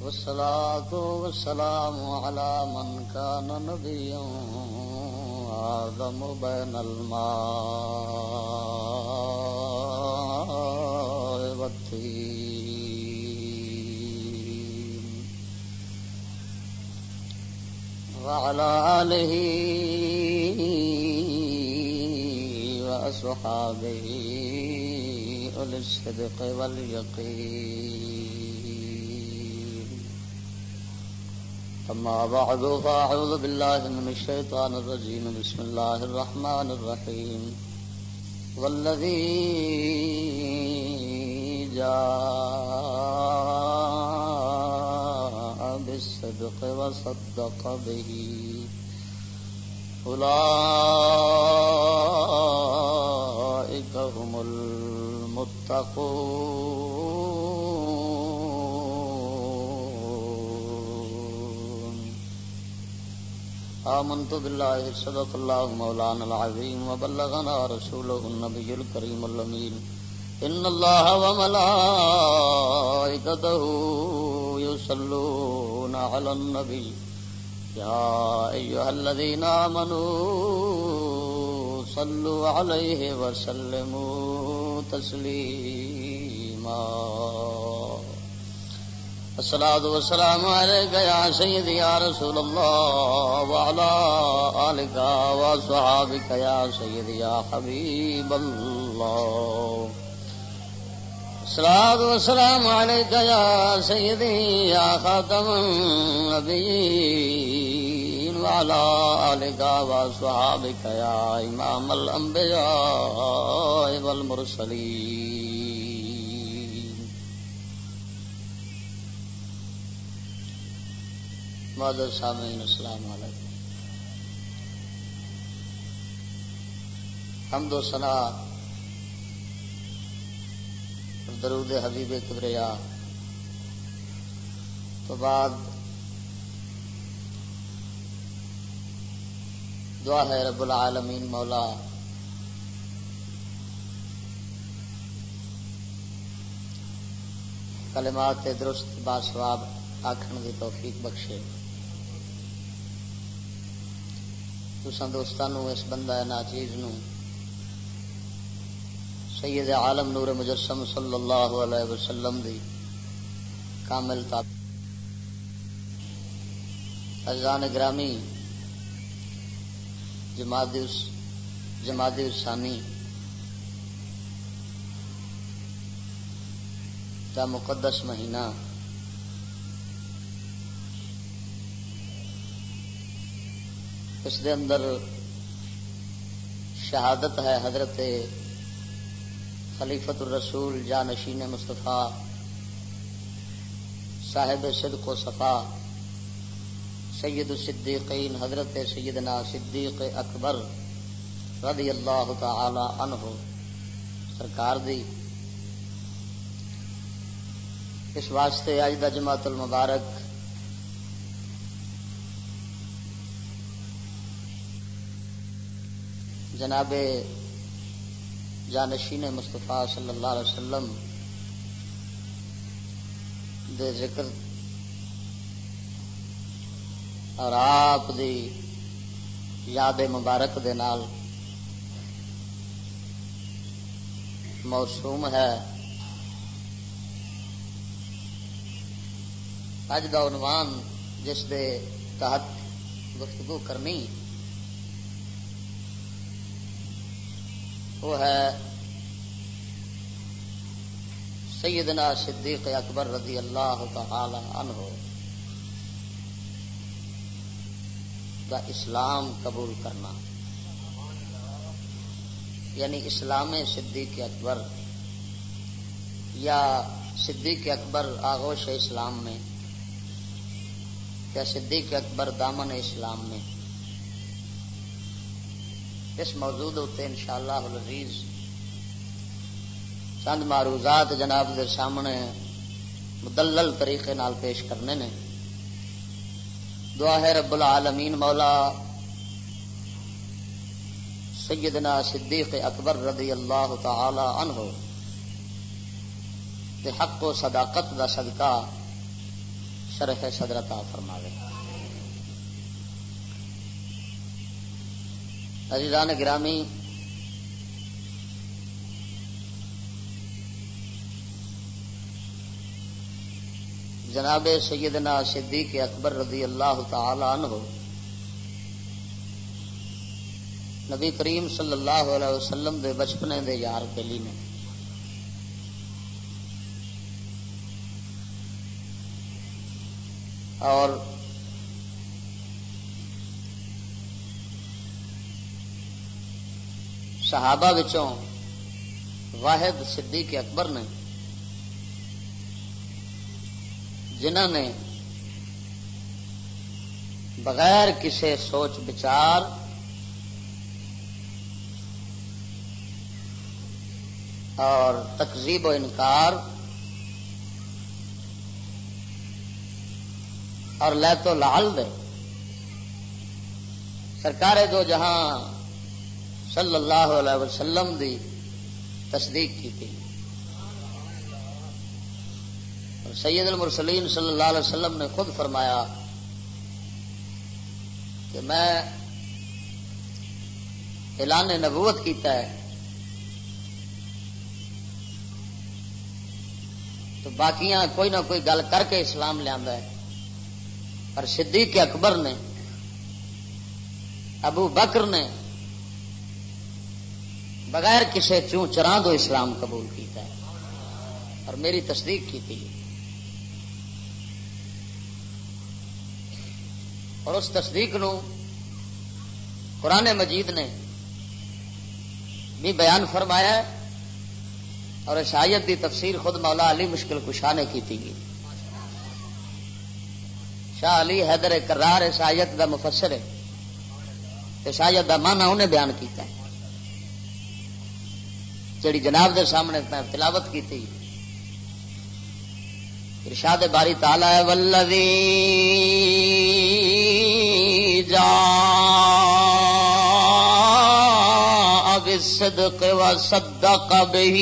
والصلاة والسلام على من كان نبيا آدم بين الماء والتين. وعلى آله وأصحابه أولي الصدق واليقين. أما بعد، فأعوذ بالله من الشيطان الرجيم. بسم الله الرحمن الرحيم. والذي جاء بالصدق وصدق به، أولئك هم المتقون. آمنت بالله صدق الله مولانا العظيم وبلغنا رسوله النبي الكريم اللمين إن الله وملائكته يصلون على النبي يا أيها الذين آمنوا صلوا عليه وسلموا تسليما الصلاة والسلام عليك يا سيدي يا رسول الله وعلى آلك وصحابك يا سيدي يا حبيب الله. الصلاة والسلام عليك يا سيدي يا خاتم النبيين وعلى آلك وصحابك يا إمام الأنبياء والمرسلين. معذر سامعين السلام عليكم حمد و ثنا۔ درود حبیب کبریا۔ تو بعد دعا ہے رب العالمین مولا۔ کلمات درست باسواب آخر کی توفیق بخشے۔ تسان دوستانو اس بندہ ناچیز نو۔ سید عالم نور مجسم صلی اللہ علیہ وسلم دی کامل تاب۔ ازان گرامی جماعت جماعت ثانی کا مقدس مہینہ اس دے اندر شہادت ہے حضرت خلیفت الرسول جا نشین مصطفیٰ صاحب صدق و صفا، سید الصدیقین حضرت سیدنا صدیق اکبر رضی اللہ تعالی عنہ سرکار دی۔ اس واسطے اج دا جماعت المبارک جناب جانشین مصطفیٰ صلی اللہ علیہ وسلم دے ذکر اور آپ دی یاد مبارک دے نال موسوم ہے۔ اج کا عنوان جس دے تحت گفتگو کرنی وہ ہے سیدنا صدیق اکبر رضی اللہ تعالی عنہ کا اسلام قبول کرنا۔ یعنی اسلام صدیق اکبر یا صدیق اکبر آغوش اسلام میں یا صدیق اکبر دامن اسلام میں۔ اس موجود ہوتے ان شاء اللہ العزیز چند معروضات جناب کے سامنے مدلل طریقے نال پیش کرنے نے۔ دعا ہے رب العالمین مولا سیدنا صدیق اکبر رضی اللہ تعالی عنہ تے حق و صداقت دا صدقہ شرح صدرتا فرماوے۔ عزیزان گرامی، جناب سیدنا صدیق اکبر رضی اللہ تعالی عنہ، نبی کریم صلی اللہ علیہ وسلم دے بچپنے دے یار پہلی نے۔ اور صحابہ وچوں واحد صدیق اکبر نے جنہ نے بغیر کسی سوچ بچار اور تقزیب و انکار اور لے تو لال دے، سرکار دو جہاں صلی اللہ علیہ وسلم دی تصدیق کی تھی اور سید المرسلین صلی اللہ علیہ وسلم نے خود فرمایا کہ میں اعلان نبوت کیتا ہے تو باقیاں کوئی نہ کوئی گل کر کے اسلام لیا ہے۔ پر صدیق اکبر نے، ابو بکر نے بغیر کسی چوں چراں دو اسلام قبول کیتا ہے۔ اور میری تصدیق کی تھی۔ اور اس تصدیق نو قرآن مجید نے بھی بیان فرمایا ہے اور شاید دی تفسیر خود مولا علی مشکل کشا نے کی تھی شاہ علی حیدر کرار شاید دا مفسر ہے۔ شاید دا مانا انہیں بیان کیتا ہے۔ جڑی جناب دے سامنے تلاوت کی تھی ارشاد باری تالا ہے ولوی جا اب صدق و صدق به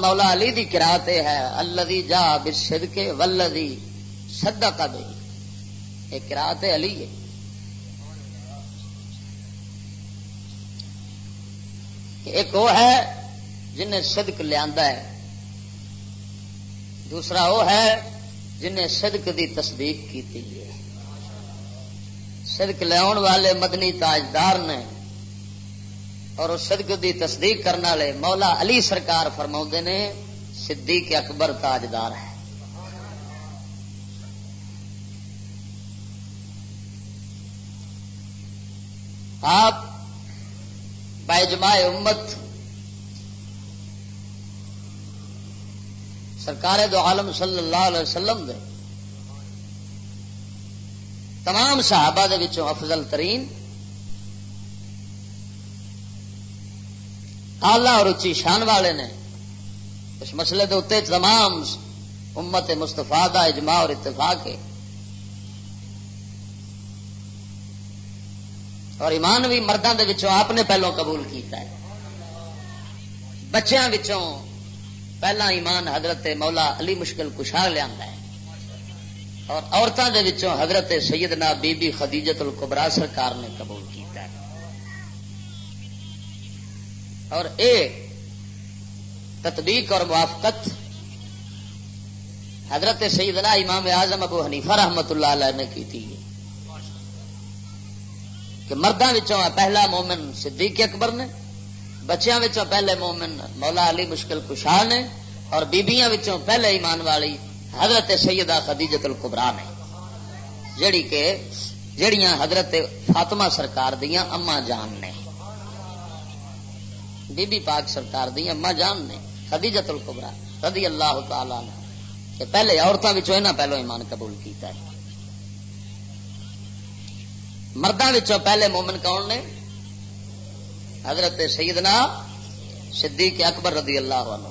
مولا علی دی کراتے ہے الدی جا بسد کے ولدی سدا کا دے یہ کراط علی ہے۔ ایک وہ ہے جنہیں صدق لیا ہے۔ دوسرا وہ ہے جنہیں صدق دی تصدیق کی ہے۔ صدق لیا والے مدنی تاجدار نے اور اس صدق دی تصدیق کرنے والے مولا علی سرکار فرما نے، صدیق اکبر تاجدار ہے آپ باجماع امت سرکار دو عالم صلی اللہ علیہ وسلم دے، تمام صحابہ دے وچوں افضل ترین آلہ اور اچھی شان والے نے۔ اس مسئلے کے اتنے تمام امت مستفا اجماع اور اتفاق ہے۔ اور ایمان بھی مردوں کے آپ نے پہلو قبول کیتا ہے۔ بچیاں وچوں پہلا ایمان حضرت مولا علی مشکل کشا لیا ہے۔ اور عورتوں کے حضرت سیدنا بی بی خدیجت القبرا سرکار نے قبول کیتا ہے۔ اور اے، تطبیق اور موافقت حضرت سیدنا امام اعظم ابو حنیفہ رحمت اللہ علیہ نے کی تھی۔ کہ مردوں پہلا مومن صدیق اکبر نے، بچیاں پہلے مومن مولا علی مشکل کشاہ نے، اور بیبیاں پہلے ایمان والی حضرت سیدہ خدیجت القبرا نے۔ جڑی کہ جڑیاں حضرت فاطمہ سرکار دیا اما جان نے۔ بی بی پاک سرکار دی اما جان نے، خدیجت القبرا رضی اللہ تعالی نے کہ پہلے عورتوں میں پہلو ایمان قبول کیتا ہے۔ مردوں پہلے مومن کون نے؟ حضرت سیدنا صدیق اکبر رضی اللہ عنہ۔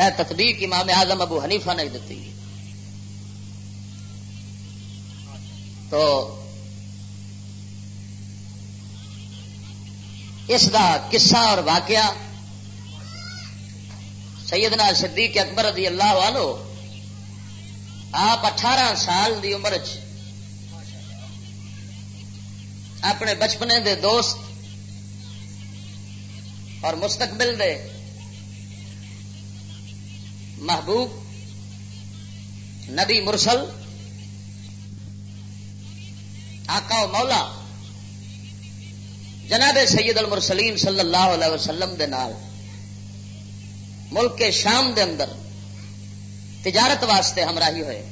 اے تقدیر امام اعظم ابو حنیفہ نے دیتی تو اس دا قصہ اور واقعہ سیدنا صدیق اکبر رضی اللہ عنہ آپ اٹھارہ سال دی عمر چ اپنے بچپنے دے دوست اور مستقبل دے محبوب نبی مرسل، آقا و مولا جناب سید المرسلین صلی اللہ علیہ وسلم دے نال، ملک کے شام دے اندر تجارت واسطے ہمراہی ہوئے۔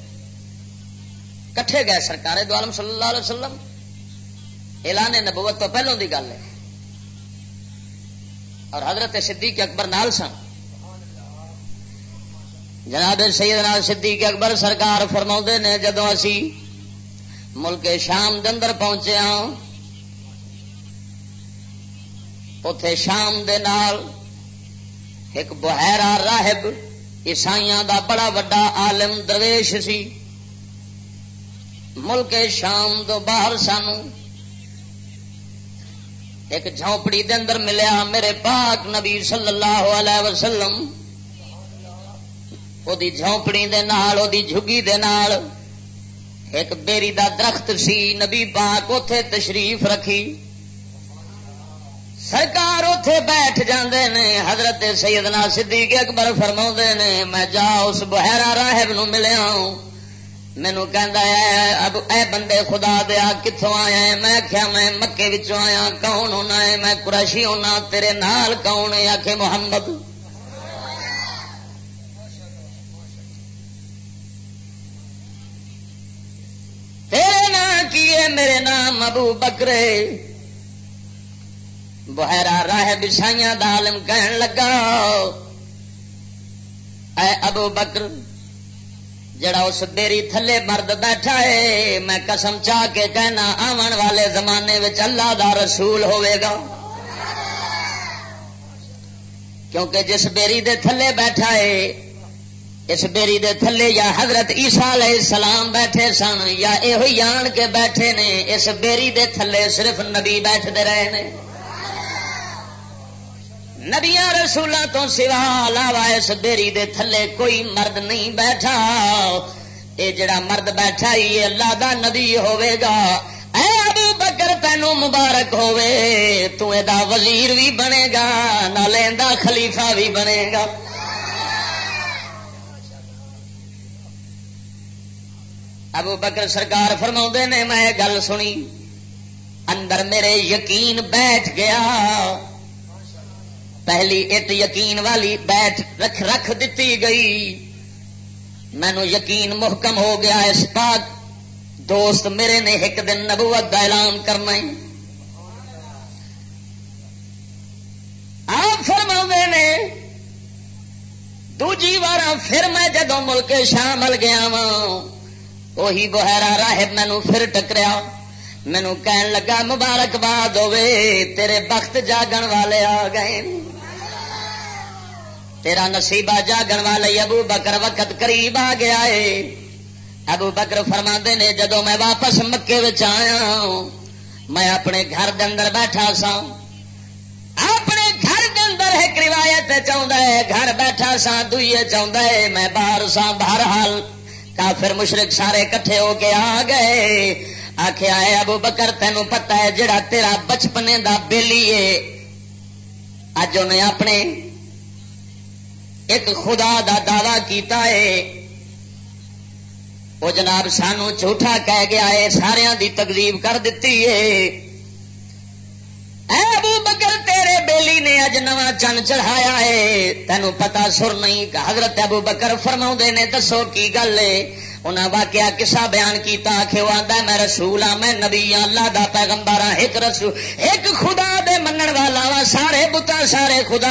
کٹھے گئے سرکار دو عالم صلی اللہ علیہ وسلم۔ اعلان نبوت تو پہلوں دی گل ہے۔ اور حضرت صدیق اکبر نال سن۔ جناب سیدنا صدیق اکبر سرکار فرما نے جدو اسی ملک شام اندر پہنچے ہاں اتے شام دے نال ایک بحیرا راہب عیسائیاں دا بڑا وڈا عالم درویش سی۔ ملک شام دو باہر سانو ایک جھونپڑی دے اندر ملیا۔ میرے پاک نبی صلی اللہ علیہ وسلم او دی جھونپڑی دے نال، او دی جھگی دے نال ایک بیری دا درخت سی۔ نبی پاک اتے تشریف رکھی۔ سرکار اتے بیٹھ جاندے نے، حضرت سیدنا صدیق اکبر فرما نے، میں جا اس بحیرا راہب نو ملیا مینو اے بندے خدا دیا کتوں آیا میں کیا میں مکے آیا۔ کون ہونا ہے؟ میں قریشی ہونا۔ تیرے نال کون ہے؟ آخ محمد۔ تیرے نام کی ہے؟ میرے نام ابو بکرے۔ بحیرا راہ بسائیاں دالم کہن لگا، اے ابو بکر، جڑا اس بیری تھلے مرد بیٹھا ہے، میں قسم چاہ کے کہنا آن والے زمانے اللہ دا رسول ہوئے گا۔ کیونکہ جس بیری دے تھلے بیٹھا ہے، اس بیری دے تھلے یا حضرت عیسیٰ علیہ السلام بیٹھے سن، یا یہ جان کے بیٹھے نے، اس بیری دے تھلے صرف نبی بیٹھتے رہے نے۔ نبیا رسولوں تو سوا علاوہ اس بیری دے تھلے کوئی مرد نہیں بیٹھا۔ اے جڑا مرد بیٹھا ہی اللہ دا نبی ہوے گا۔ اے ابو بکر تینو مبارک ہوے تو اے دا وزیر بھی بنے گا، نالے دا خلیفہ بھی بنے گا۔ ابو بکر سرکار فرما نے، میں گل سنی، اندر میرے یقین بیٹھ گیا۔ پہلی اٹ یقین والی بیٹھ رکھ رکھ دیتی گئی۔ مینو یقین محکم ہو گیا اس پاک۔ دوست میرے نے ایک دن نبوت کا اعلان کرنا آپ فرما نے، دوجی بار پھر میں جدو ملک شامل گیا وا وہی بہرا راہب مینو پھر ٹکریا۔ مینو کہن لگا، مبارکباد ہوے تیرے بخت جاگن والے آ گئے۔ تیرا نصیبہ جاگن والے ابو بکر وقت قریب آ گیا ہے۔ ابو بکر فرما نے جدو میں واپس مکے آیا میں اپنے گھر دے اندر بیٹھا سا اپنے گھر دے اندر ایک روایت چاہتا ہے، گھر بیٹھا سا دوئیے چاہتا ہے، میں باہر سا باہر حال کافر مشرق سارے کٹھے ہو کے آ گئے۔ آخیا ہے ابو بکر، تینوں پتا ہے جڑا تیرا بچپنے دا بیلی ہے۔ اج انہیں اپنے ایک خدا دا دعوی کیتا ہے۔ وہ جناب سانو جھوٹا کہہ گیا ہے سارا دی تقریب کر دیتی ہے۔ اے ابو بکر، تیرے بیلی نے اج نواں چن چڑھایا ہے۔ تینوں پتا سر نہیں حضرت ابو بکر فرما نے، دسو کی گل ہے۔ انہیں واقعہ کسا بیان کیتا کہ وہ آدھا میں رسول ہاں میں نبی ہاں اللہ دا پیغمبر ہاں ایک رسول، ایک خدا دے منن والا وا سارے بتا، سارے خدا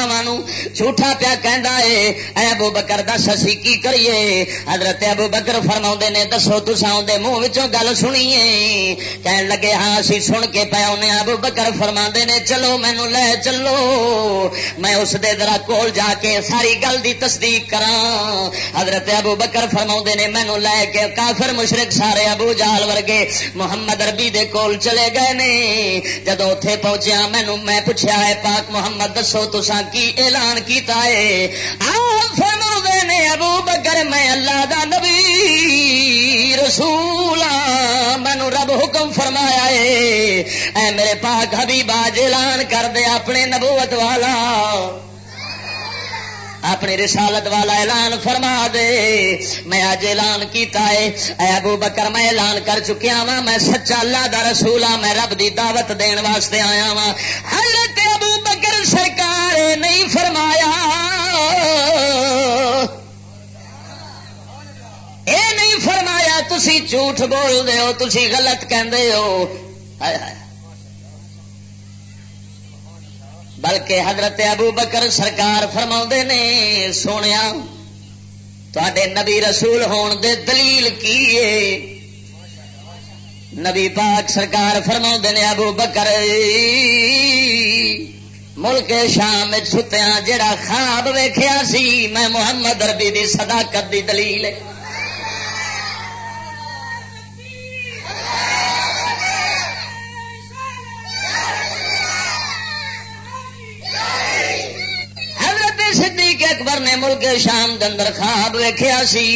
جھوٹا پیا اے ابو بکر، دس اسی کی کریے؟ حضرت ابو بکر فرما نے، دسو تسا منہ گل سنیے۔ کہن لگے ہاں اسی سن کے پیا انہیں ابو بکر فرما نے، چلو مینو لے چلو۔ میں اس دے درا کول جا کے ساری گل دی تصدیق کرا حضرت ابو بکر فرما نے مینو لے کے کافر مشرق سارے ابو جال ورگے محمد اربی دے کول چلے گئے نے۔ جدو اتے پہنچیا مینو میں پوچھا ہے، پاک محمد دسو تسا کی اعلان کیتا ہے؟ فرما نے، ابو بکر، میں اللہ دا نبی رسول ہاں۔ مینو رب حکم فرمایا ہے، اے میرے پاک حبیب، آج اعلان کر دے اپنے نبوت والا۔ اپنی رسالت والا اعلان فرما دے۔ میں اج اعلان کیتا ہے۔ اے ابو بکر، میں اعلان کر چکیا وا میں سچا اللہ دا رسول ہاں میں رب دی دعوت دین واسطے آیا وا حضرت ابو بکر سرکار نہیں فرمایا۔ اے نہیں فرمایا، تسی جھوٹ بول دے ہو، تسی غلط کہندے ہو۔ ہائے ہائے۔ بلکہ حضرت ابو بکر سرکار فرما نے سونے تے نبی رسول ہون دے دلیل کی نبی پاک سرکار فرما نے، ابو بکر، ملک شام ستیا جڑا خواب ویخیا سی، میں محمد اربی دی صداقت دی دلیل۔ صدیق اکبر نے ملک شام دندر خواب ویخیا سی۔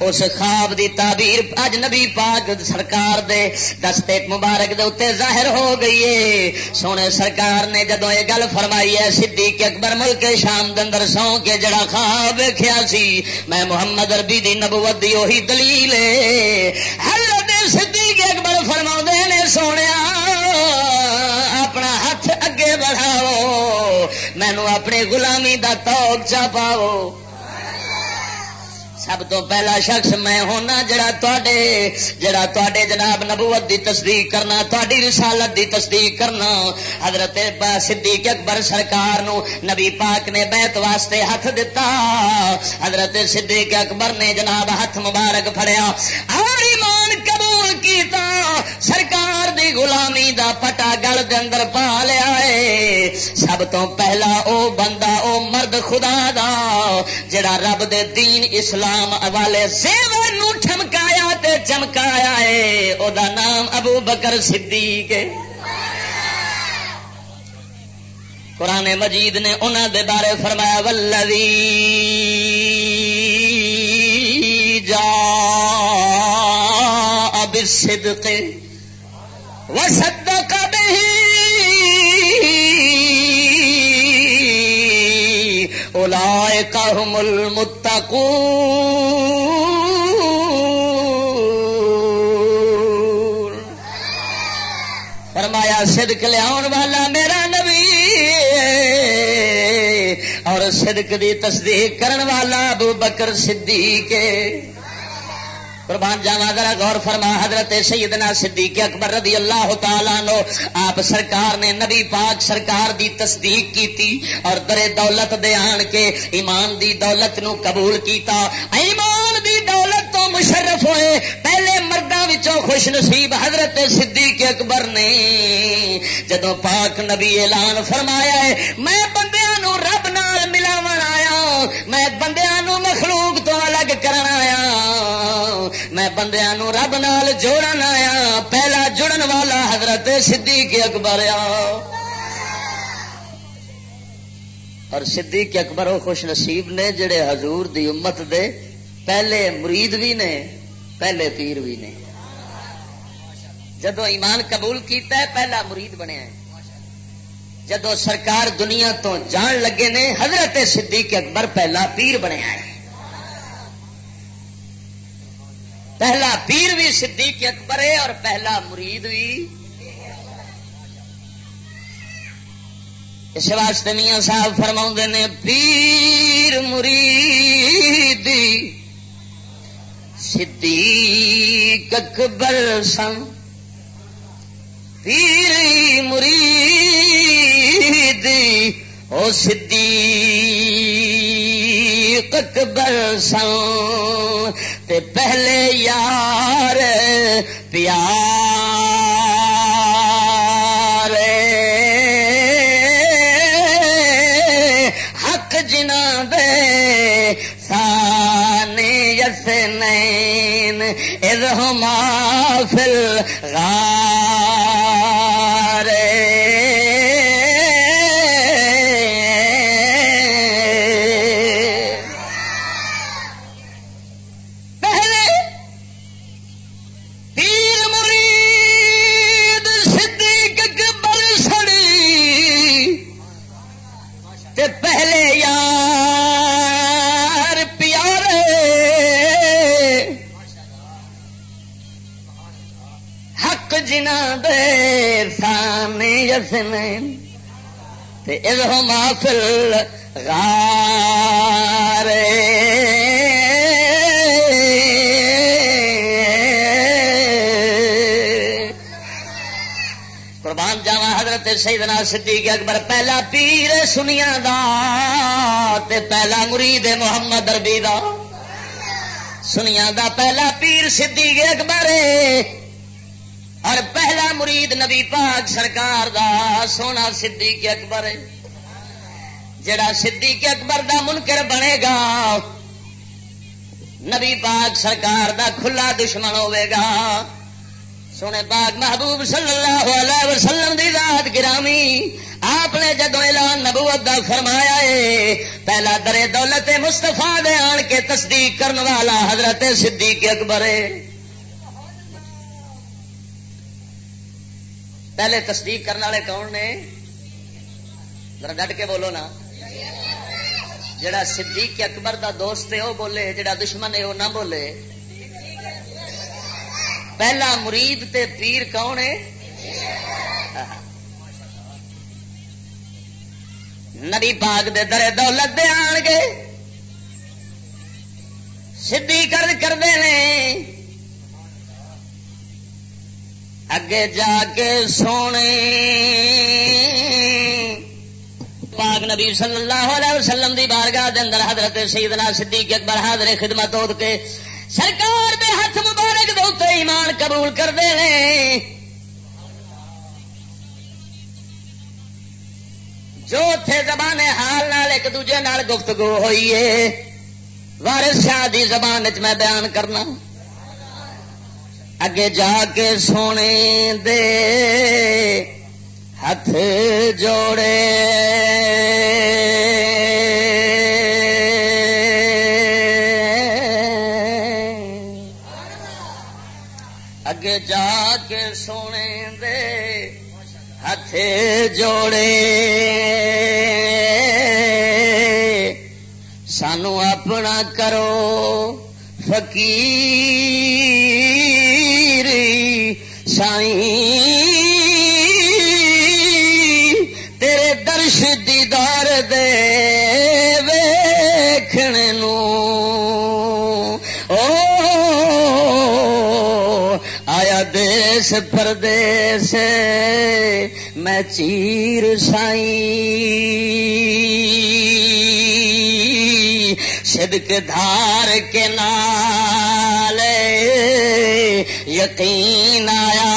اس خواب دی تعبیر اج نبی پاک سرکار دے دستے مبارک دے اتنے ظاہر ہو گئی ہے۔ سونے سرکار نے جدو یہ گل فرمائی ہے، صدیق اکبر ملک شام دندر سو کے جڑا خواب ویخیا سی۔ میں محمد اربی دی نبوت دی وہی دلیل حضرت صدیق اکبر فرما نے سونے اپنا ہاتھ اگے بڑھاؤ۔ مینو اپنی غلامی دا توک چا پاؤ۔ سب تو پہلا شخص میں ہونا جڑا تے جڑا تے جناب نبوت دی تصدیق کرنا تاری رسالت دی تصدیق کرنا۔ حضرت صدیق اکبر سرکار نو نبی پاک نے بیت واسطے ہاتھ دتا۔ حضرت صدیق اکبر نے جناب ہاتھ مبارک فڑیا اور ایمان قبول کیتا۔ سرکار دی غلامی دا پٹا گل دے اندر پا لیا۔ سب تو پہلا او بندہ، او مرد خدا دا، جڑا رب دے دین اسلام والے زیور ٹھمکایا تے چمکایا ہے او دا نام ابو بکر صدیق قرآن مجید نے انہوں دے بارے فرمایا ولوی جا اب صدق وصدق به هم المتقون۔ فرمایا، صدق لیا والا میرا نبی اور صدق دی تصدیق کرن والا ابو بکر صدیق قربان جاوا ذرا غور فرما، حضرت سیدنا صدیق اکبر رضی اللہ تعالیٰ نو آپ سرکار نے نبی پاک سرکار دی تصدیق کیتی اور درے دولت دے آن کے ایمان دی دولت نو قبول کیتا۔ ایمان دی دولت تو مشرف ہوئے، پہلے مردوں خوش نصیب حضرت صدیق اکبر نے۔ جدو پاک نبی اعلان فرمایا ہے، میں بندیاں نو رب نال میں بندیاں نو مخلوق تو الگ کرنا آیا. میں بندیا نو رب نال جوڑن آیا. پہلا جڑن والا حضرت صدیق اکبر اور صدیق اکبر وہ خوش نصیب نے جڑے حضور دی امت دے پہلے مرید بھی نے، پہلے پیر بھی نے۔ جدو ایمان قبول کیتا ہے، پہلا مرید بنیا ہے۔ جدو سرکار دنیا تو جان لگے نے، حضرت صدیق اکبر پہلا پیر بنیا ہے پہلا پیر بھی صدیق اکبر ہے اور پہلا مرید بھی۔ اس واسطے میاں صاحب فرما نے، پیر مرید، صدیق اکبر سن۔ پیر مرید، او سدھی اکبر تے پہلے یار پیار حق جنا دے سانے یس نین ادہما فل غار سامنے یسنے تے ادھو محفل غار۔ قربان جاوا حضرت سیدنا صدیق اکبر، پہلا پیر سنیا دا تے پہلا مرید محمد اربی دا۔ سنیا دا پہلا پیر صدیق اکبر۔ ہے مرید نبی پاک سرکار دا سونا صدیق اکبر ہے۔ جڑا صدیق اکبر دا منکر بنے گا، نبی پاک سرکار دا کھلا دشمن ہوے گا۔ سونے پاک محبوب صلی اللہ علیہ وسلم دی ذات گرامی، آپ نے جدو اعلان نبوت دا فرمایا ہے، پہلا درے دولت مستفا دے آن کے تصدیق کرن والا حضرت صدیق اکبر ہے۔ پہلے تصدیق کرنے والے کون نے؟ ذرا ڈٹ کے بولو نا۔ جڑا صدیق اکبر دا دوست ہے، وہ بولے، جڑا دشمن ہے، وہ نہ بولے۔ پہلا مرید تے پیر کون ہے؟ نبی پاک دے درے دولت دے آن گے سدھی کر کرتے ہیں اگے جا کے سونے پاک نبی صلی اللہ علیہ وسلم دی بارگاہ دے اندر حضرت سیدنا صدیق اکبر حاضر خدمت ہو کے سرکار دے ہاتھ مبارک دے اتنے ایمان قبول کر دے لیں جو تھے زبان حال نال ایک دوجے نال گفتگو ہوئی ہے وارث شاہ دی زبان چ میں بیان کرنا اگے جا کے سونے دے ہاتھ جوڑے اگے جا کے سونے دے ہاتھ جوڑے سانو اپنا کرو فقیر سائیں تیرے درش دیدار دے نو۔ او آیا دیس پردیس، میں چیر سائیں صدق دھار کے نال یقین آیا۔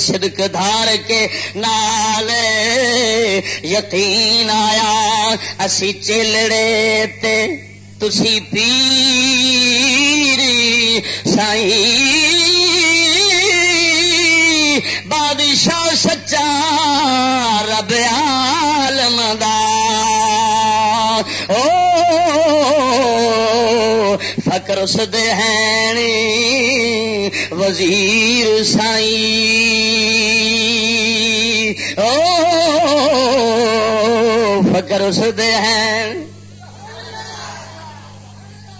صدق دھار کے نال یقین آیا۔ اسی چلڑے تے تسی پیری سائی۔ بادشاہ سچا رب فکر اس دے ہیں وزیر سائی او فکر اس دے ہیں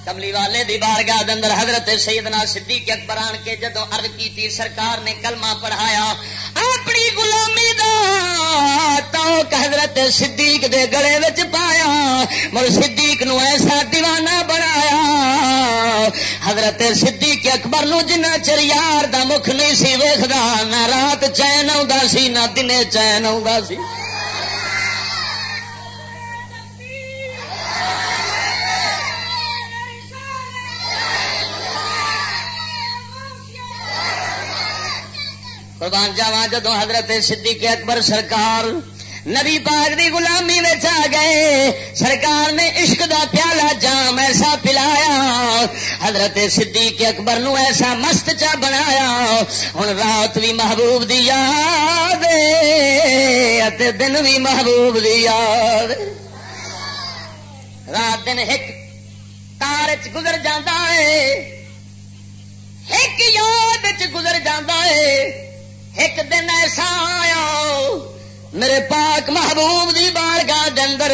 کملی والے دی بارگاہ اندر حضرت سیدنا صدیق اکبر آن کے جدو عرض کی تھی سرکار نے کلمہ پڑھایا، اپنی غلامی دا تو حضرت صدیق دے گلے وچ پایا مر صدیق نو ایسا دیوانہ بنایا۔ حضرت صدیق اکبر نو جنا چر یار دا مکھ نہیں سی ویخدا نہ رات چین آ سی، نہ دن چین آ سی۔ قربان جاوا جدو حضرت صدیق اکبر سرکار نبی پاک دی غلامی میں آ گئے سرکار نے عشق دا پیالہ جام ایسا پلایا حضرت صدیق اکبر نو ایسا مست چا بنایا ہوں رات بھی محبوب دی یاد دن بھی محبوب دی یاد رات دن ایک تار چ گزر جانا ہے ایک یاد چ گزر جانا ہے ایک دن ایسا آیا، میرے پاک محبوب دی بارگاہ اندر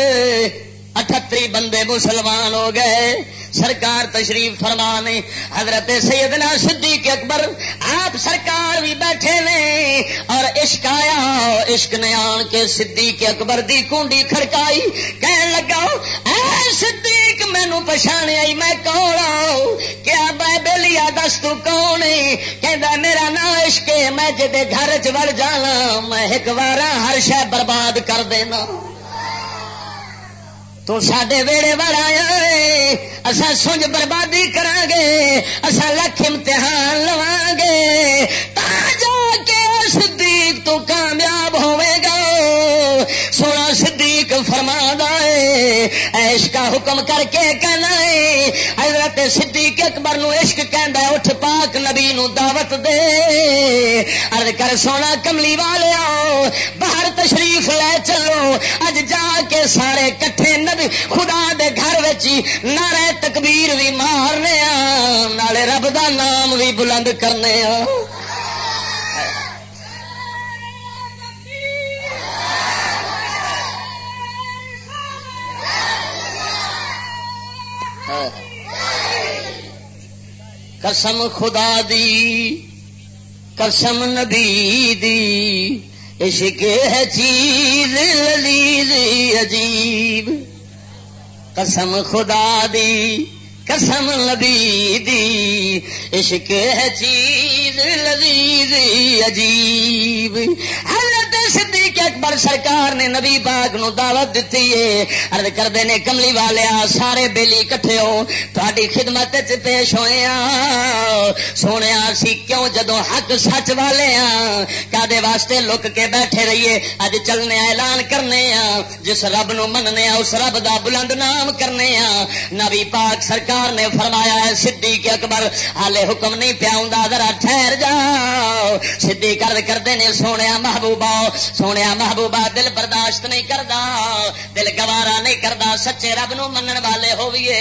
اٹھتری بندے مسلمان ہو گئے۔ سرکار تشریف فرمانے، حضرت سیدنا صدیق اکبر، آپ سرکار بھی بیٹھے نے اور عشق آیا۔ عشق نے آن کے صدیق اکبر دی کنڈی کھڑکائی کہنے لگا صدیق مینو پچھانے آئی میں کون آؤ کیا بائبل یا دس تو کون کہ میرا نا عشق میں جدے گھر چڑ جانا میں ایک بار ہر شہ برباد کر دینا تو سڈے ویڑے بڑا آیا اصا سنج بربادی کران گے اصا لکھ امتحان لوا گے تا جا کے صدیق تو کامیاب ہوئے گا۔ سونا صدیق فرما دے عشق کا حکم کر کے کہنا ہے، حضرت صدیق اکبر نو عشق کہندا ہے، اٹھ پاک نبی نو دعوت دے۔ عرض کر سونا کملی والے آؤ باہر تشریف لے چلو۔ اج جا کے سارے کٹھے نبی خدا دے گھر وچ نعرہ تکبیر بھی مارنے آ نالے رب دا نام بھی بلند کرنے آ ہاں۔ قسم خدا دی، قسم نبی دی، عشق ہے چیز لذیذ عجیب۔ قسم خدا دی، قسم نبی دی، عشق ہے چیز لذیذ عجیب۔ حضرت صدیق اکبر سرکار نے نبی پاک نو دعوت دیتی ہے۔ عرض کردے نے کملی والیا سارے بیلی کٹھے ہو۔ تھوڑی خدمت چ پیش ہوئے ہاں سونے سی کیوں جدو حق سچ والے ہاں کدے واسطے لک کے بیٹھے رہیے۔ اج چلنے اعلان کرنے ہاں جس رب نو مننے ہاں اس رب دا بلند نام کرنے ہاں نبی پاک سرکار نے فرمایا ہے سدھی کے اکبر ہالے حکم نہیں پیا ہوں ذرا ٹھہر جاؤ۔ سدھی کرد کرتے نے سونے محبوبہ سونے محبوبہ دل برداشت نہیں کرتا دل گوارا نہیں کرتا سچے رب نو منن والے ہوئیے۔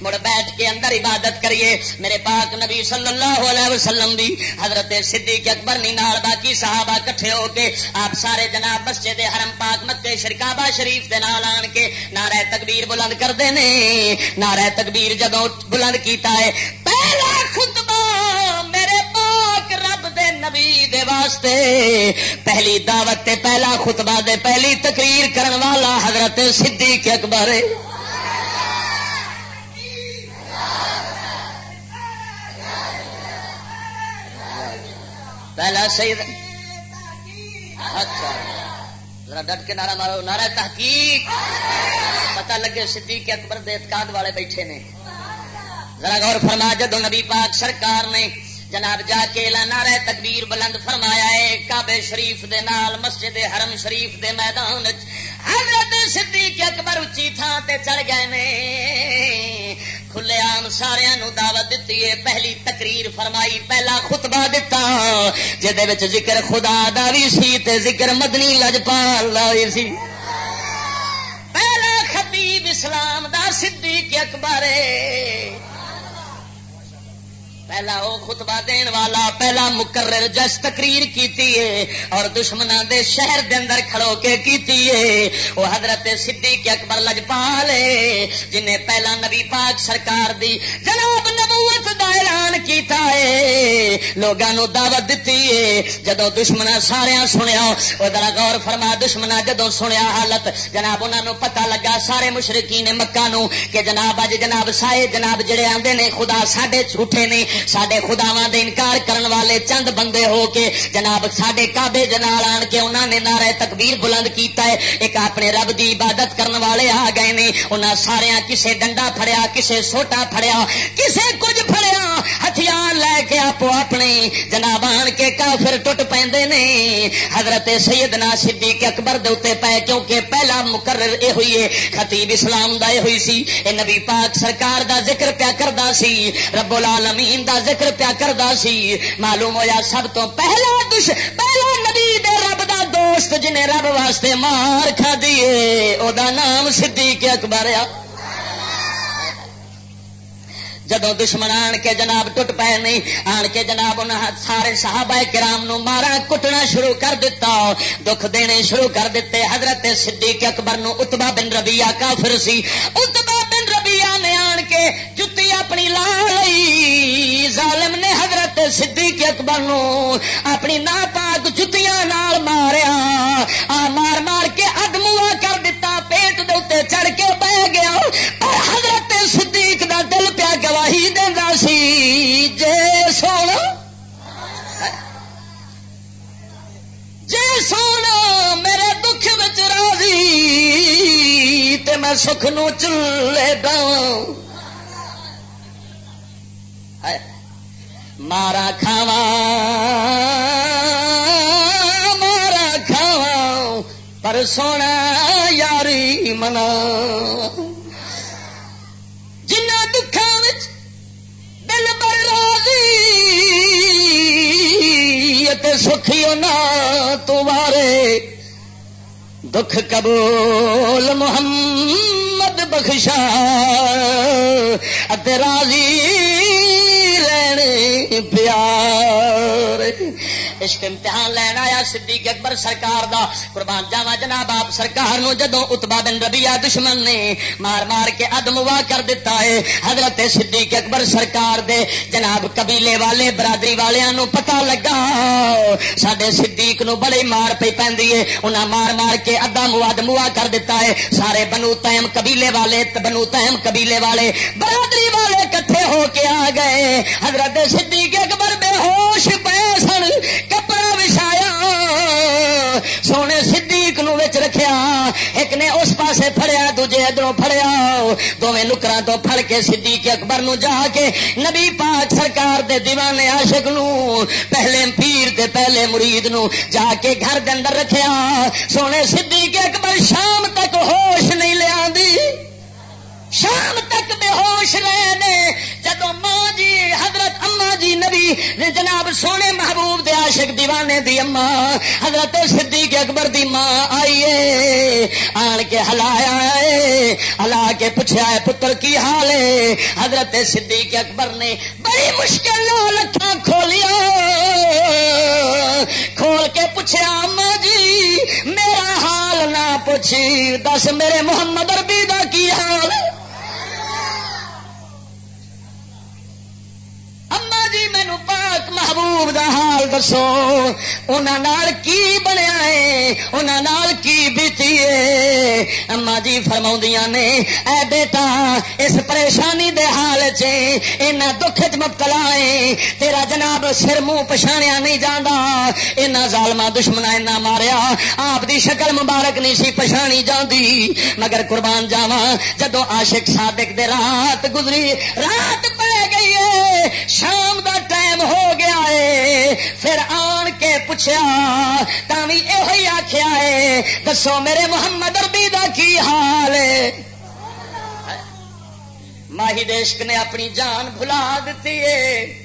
مڑ بیٹھ کے اندر عبادت کریے۔ میرے پاک نبی صلی اللہ علیہ وسلم دی حضرت سدھی کے اکبر نی نال باقی صحابہ کٹھے ہو کے آپ سارے جناب مسجد حرم پاک مکے شرکابہ شریف دے نال آن کے نعرہ تکبیر بلند کرتے ہیں نعرہ تکبیر جب جدو بلند کیتا ہے، پہلا خطبہ میرے پاک نبی دے واسطے پہلی دعوت تے پہلا خطبہ دے پہلی تقریر کرن والا حضرت صدیق اکبر۔ پہلا سید۔ اچھا۔ ذرا ڈٹ کے نعرہ مارو۔ نعرہ تحقیق۔ پتہ لگے صدیق اکبر دے اعتقاد والے بیٹھے نے۔ ذرا غور فرما جدو نبی پاک سرکار نے جناب جا کے نعرہ تکبیر بلند فرمایا ہے کعبے شریف دے نال، مسجد حرم شریف دے میدان حضرت صدیق اکبر اچھی تھان تے چڑھ گئے نے۔ کھلے عام سارا دعوت دیتی ہے۔ پہلی تقریر فرمائی، پہلا خطبہ دتا۔ جہد ذکر خدا دا بھی سی تے ذکر مدنی لجپال دا بھی سی۔ پہلا خطیب اسلام دا صدیق اکبر پہلا وہ خطبہ دین والا، پہلا مقرر جس تقریر کیتی ہے اور دشمنا دے شہر دے اندر کھڑو کے کیتی ہے۔ وہ حضرت صدیق اکبر لجپال ہے، جنہیں پہلا نبی پاک سرکار دی جناب نبوت دا اعلان کیتا ہے۔ لوگوں دعوت دیتی ہے، جدو دشمنا سارے سنیا وہ ذرا غور فرما دشمنا جدو سنیا حالت، جناب انہوں نے پتا لگا سارے مشرقی مکہ نو کہ جناب اج جناب سائے جناب جڑے آندے نے، خدا ساڈے جھوٹے نے سڈے خداواں دے انکار کرن والے چند بندے ہو کے جناب سڈے کابے جنال آن کے انہوں نے نعرہ تکبیر بلند کیتا ہے ایک اپنے رب دی عبادت کرن والے آ گئے نے انہاں سارے کسے ڈنڈا پھڑیا کسے سوٹا پھڑیا کسے کچھ پھڑیا کے آپ اپنے جناب آن کے کافر ٹوٹ پیندے نے۔ حضرت سیدنا صدیق اکبر دے اوتے پے، کیونکہ پہلا مقرر اے ہوئی ہے خطیب اسلام دا اے ہوئی سی۔ اے نبی پاک سرکار دا ذکر پیا کردا سی، رب العالمین دا ذکر پیا کردا سی۔ معلوم ہویا سب تو پہلا دش، پہلا نبی دے رب دا دوست جنہیں رب واسطے مار کھا دیے او دا نام صدیق اکبر آ جدو دشمن آن کے جناب ٹوٹ پے نہیں، آن کے جناب سارے صحابہ کرام نو مارا، کٹنا شروع کر دیتا دکھ دینے شروع کر دیتے حضرت صدیق اکبر نو اتبا بن ربیا کافر سی۔ اتبا بن ربیا نے آن کے جتی اپنی لا لی ظالم نے حضرت صدیق اکبر نو اپنی نا پاک جتیاں نال ماریا۔ آ مار مار کے ادموا کر دیتا پیٹ دے چڑھ کے بہ گیا۔ پر حضرت صدیق دینا سی جے سونا جے سونا میرے دکھ بچ راضی تے میں سکھ نو چلے ڈاؤں مارا کھاوا مارا کھاوا پر سونا یاری منا جنا دکھان دل بر راضی سکھی ہونا تمہارے۔ دکھ قبول محمد بخشا راضی پیار۔ عشق امتحان لین آیا صدیق اکبر سرکار دا۔ قربان جاوا جناب آپ سرکار نو جدو اتبا بن ربیا دشمن نے مار مار کے ادم وا کر دیتا ہے۔ حضرت صدیق اکبر سرکار دے جناب قبیلے والے، برادری والوں نو پتا لگا۔ سڈے صدیق نو بڑی مار پی پی ہے۔ انہیں مار مار کے ادا مواد موا کر دیتا ہے۔ سارے بنو تیم قبیلے والے بنو تیم قبیلے والے برادری والے کٹھے ہو کے آ گئے۔ حضرت صدیق اکبر بے ہوش پے سن۔ سونے صدیق نو وچ رکھیا، ایک نے اس پاسے پھڑیا، دوجے ادھر پھڑیا۔ دونوں نکرا تو پھڑ کے صدیق اکبر نو جا کے نبی پاک سرکار دے دیوانے عاشق نو، پہلے پیر دے پہلے مرید نو جا کے گھر دے اندر رکھیا۔ سونے صدیق اکبر شام تک ہوش نہیں لیا دی شام تک بے ہوش رہے نے جدو ماں جی حضرت اما جی نبی جناب سونے محبوب دے عاشق دیوانے دی اما حضرت صدیق اکبر دی ماں آئیے آن کے ہلایا ہے ہلا کے پوچھا ہے پتر کی حال ہے حضرت صدیق اکبر نے بڑی مشکل لکھا کھولیا۔ کھول کے پوچھا اما جی میرا حال نہ پوچھی دس میرے محمد اربی کا کی حال؟ اما مینو پاک محبوب دا حال دسو۔ انہوں کی بنیا ہے؟ انہوں کی بیتی ہے؟ اما جی فرما نے، اے بیٹا، اس پریشانی دے حال چنا دکھ چ مبتلا ہے۔ تیرا جناب سر منہ پچھاڑیا نہیں جانا اینا ظالما دشمنا اینا ماریا۔ آپ دی شکل مبارک نہیں سی پچھانی جاندی۔ مگر قربان جاوا جدو عاشق صادق دے رات گزری، رات پہ گئی ہے۔ شام دا ٹائم ہو گیا ہے۔ پھر آن کے پوچھا تھی یہ آخیا ہے، دسو میرے محمد اربی دا کی حال ہے؟ ماہی دیشک نے اپنی جان بھلا دیتی ہے۔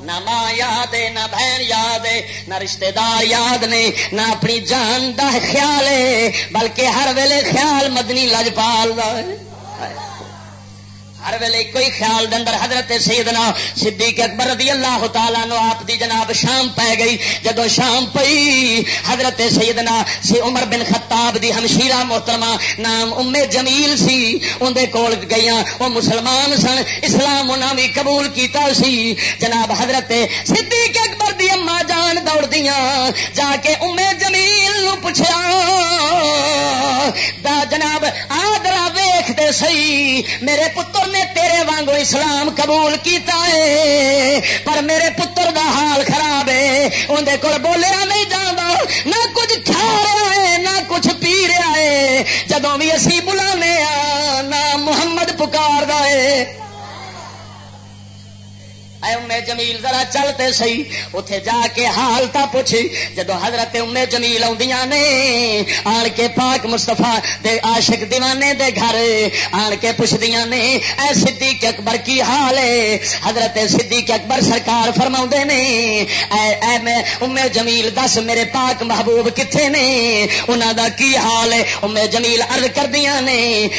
نہ ماں یاد ہے، نہ بہن یاد ہے، نہ رشتہ دار یاد نے، نہ اپنی جان دا خیال ہے، بلکہ ہر ویلے خیال مدنی لجپال دا ہے۔ ہر ویلے کوئی خیال دندر حضرت سیدنا صدیق اکبر رضی اللہ تعالیٰ نو آپ دی جناب شام پی گئی۔ جدو شام پئی، حضرت سیدنا سی عمر بن خطاب دی ہمشیرہ محترمہ نام ام جمیل سی اندے کول گئی وہ مسلمان سن، اسلام انہاں بھی قبول کیتا سی۔ جناب حضرت صدیق اکبر دی اما جان دوڑ دیاں جا کے ام جمیل نو پوچھا دا جناب آدرا ویخ دے سی، میرے پتر نے تیرے وانگو اسلام قبول کیتا ہے، پر میرے پتر دا حال خراب ہے۔ اندر کول بولیا نہیں جانا نہ کچھ کھا رہا ہے، نہ کچھ پی رہا ہے۔ جدوں بھی اسی بلانے آ نہ محمد پکار امے جمیل ذرا چلتے سی اتے جا کے حال تا پوچھ جدو حضرت امے جمیل آدیاں نے، آن کے پاک مستفا دے عاشق دیوانے دے گھر، آن کے پوچھدیاں نے، اے صدیق اکبر کی حال ہے؟ حضرت صدیق اکبر سرکار فرما نے، اے اے میں، امے جمیل دس، میرے پاک محبوب کتنے نے؟ انہوں دا کی حال ہے؟ امے جمیل ارد کر دیا نے،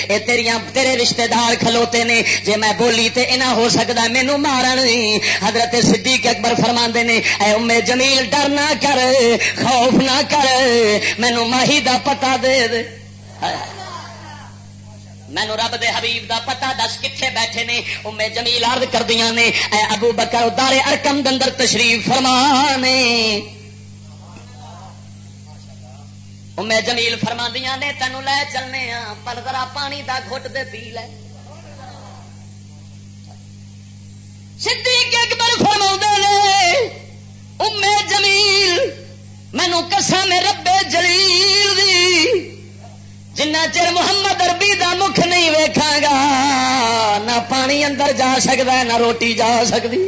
اے تیریاں، تیرے رشتہ دار کھلوتے نے۔ جے میں بولی تے انہاں ہو سکتا مینو مارن۔ حضرت صدیق اکبر فرما نے، اے امے جمیل ڈر نہ کر، خوف نہ کر مینو ماہی دا پتا دے دے. مینو رب دے حبیب دا پتا دس کتنے بیٹھے نے، امے جمیل عرض کردیا نے، اے ابو بکر دارے ارکم دندر تشریف فرما نے امے جمیل فرما دیا نے، تینوں لے چلنے ہاں پر ذرا پانی دا گھٹ دے پی لے. صدیق اکبر فرما نے، امے جمیل مینو کسا میں ربے جلیل دی جنا چر محمد اربی دا مکھ نہیں ویکھا گا، نہ پانی اندر جا سکتا ہے، نہ روٹی جا سکتی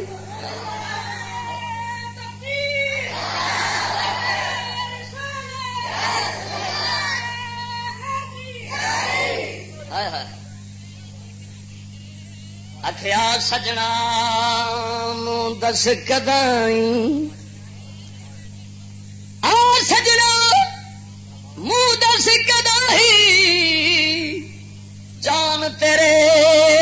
ہائے ہائے۔ آخیا سجنا دس کدائی آ سجنا منہ دس کدائی جان تیرے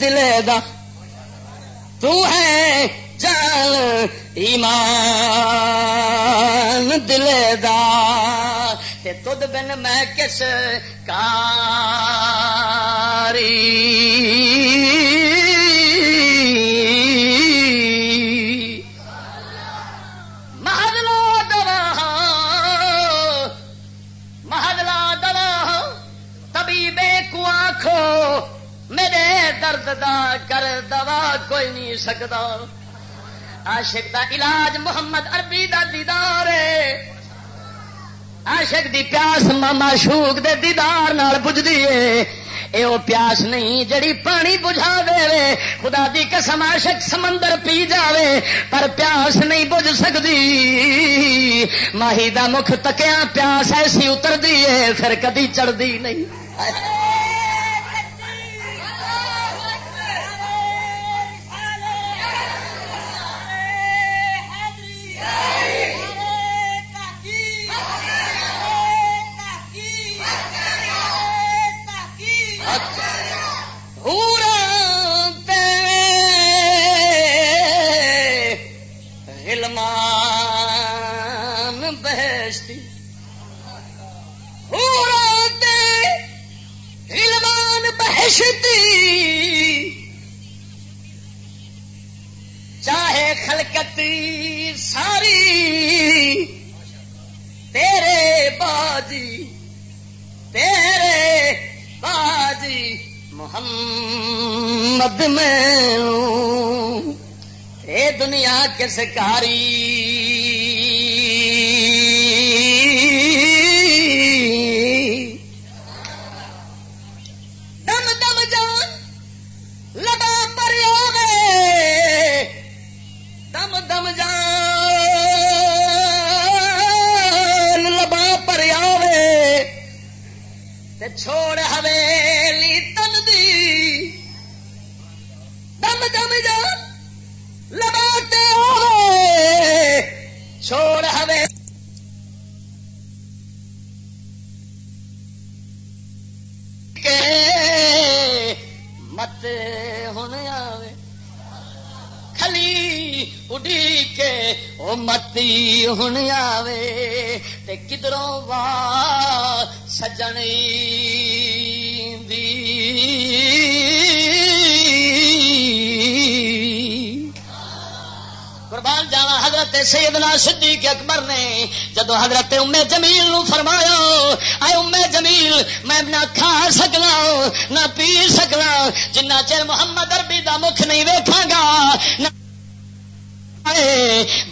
ایمان دلے دا تو ہے جان، ایمان دلے دا تے تد بن میں کس کاری؟ درد دا کر دوا کوئی نہیں سکتا۔ عاشق دا علاج محمد عربی دا دیدار ہے۔ عاشق دی پیاس ماما شوق دے دیدار نال بجھدی ہے۔ اے او پیاس نہیں جڑی پانی بجھا دے وے۔ خدا دی قسم عاشق سمندر پی جاوے، پر پیاس نہیں بجھ سکتی ماہی دا مکھ تکیا پیاس ایسی اتر دی ہے، پھر کدی چڑھتی نہیں۔ میں نہ کھا سکنا، نہ پی سکنا، جنہ چر محمد اربی دا مکھ نہیں ویکھاں گا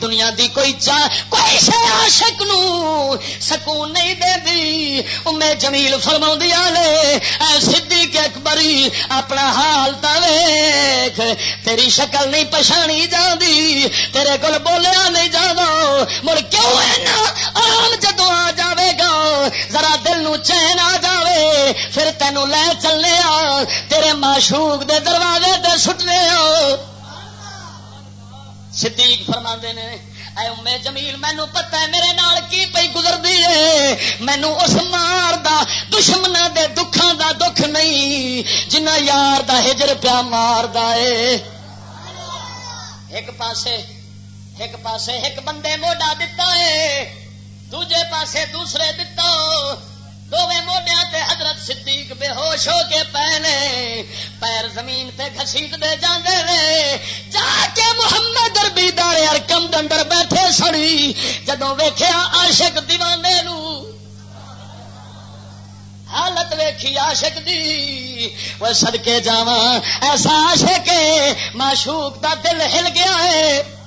دنیا دی کوئی چاہ کوئی شے عاشق نو سکون نہیں دے دی۔ امے جمیل فرما لے، اے صدیق اکبری، اپنا حال تا ویکھ۔ تیری شکل نہیں پچھانی جاندی، تیرے کول بولیا نہیں جانا مڑ کیوں اینا آرام جدو آ جاوے گا؟ ذرا دل نو چین آ جاوے، پھر تینوں لے چلنے آ۔ تیرے معشوق دے دروازے تے سٹنے آ۔ صدیق فرما نے، اے امے جمیل مینو پتا ہے میرے نال کی پی گزرتی ہے؟ مینو اس مار دا دشمن دے دکھان دا دکھ نہیں جنہ یار دا ہجر پیا مار دے ایک پاسے ایک پاسے ایک بندے موڈا دتا ہے، دوجے پاسے دوسرے دتا۔ دونوں موڈیا تے حضرت صدیق بے ہوش ہو کے پہنے پیر زمین تے گسیٹ دے جاندے رے جا کے محمد اربی دارے ارکم دندر بیٹھے سڑی جدو ویخیا عاشق دیوانے نو۔ حالت ویکھی عاشق دی۔ وہ سدکے جاواں، ایسا عاشق معشوق دا دل ہل گیا ہے۔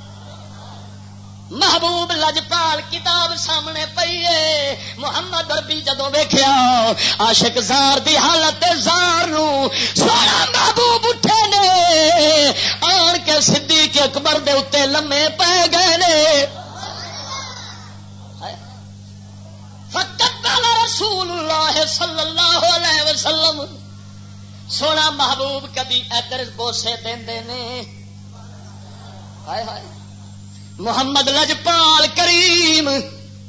محبوب لجپال کتاب سامنے پی ہے۔ محمد اربی جدو ویخیا آشک زار دی حالت زار نو سونا محبوب اٹھے نے۔ آن کے سدھی کے اکبر دے اتنے لمے پی گئے نے۔ فقط رسول اللہ صلی اللہ علیہ وسلم۔ سونا محبوب کبھی ادھر بوسے دے ہائے ہائے۔ محمد لجپال کریم۔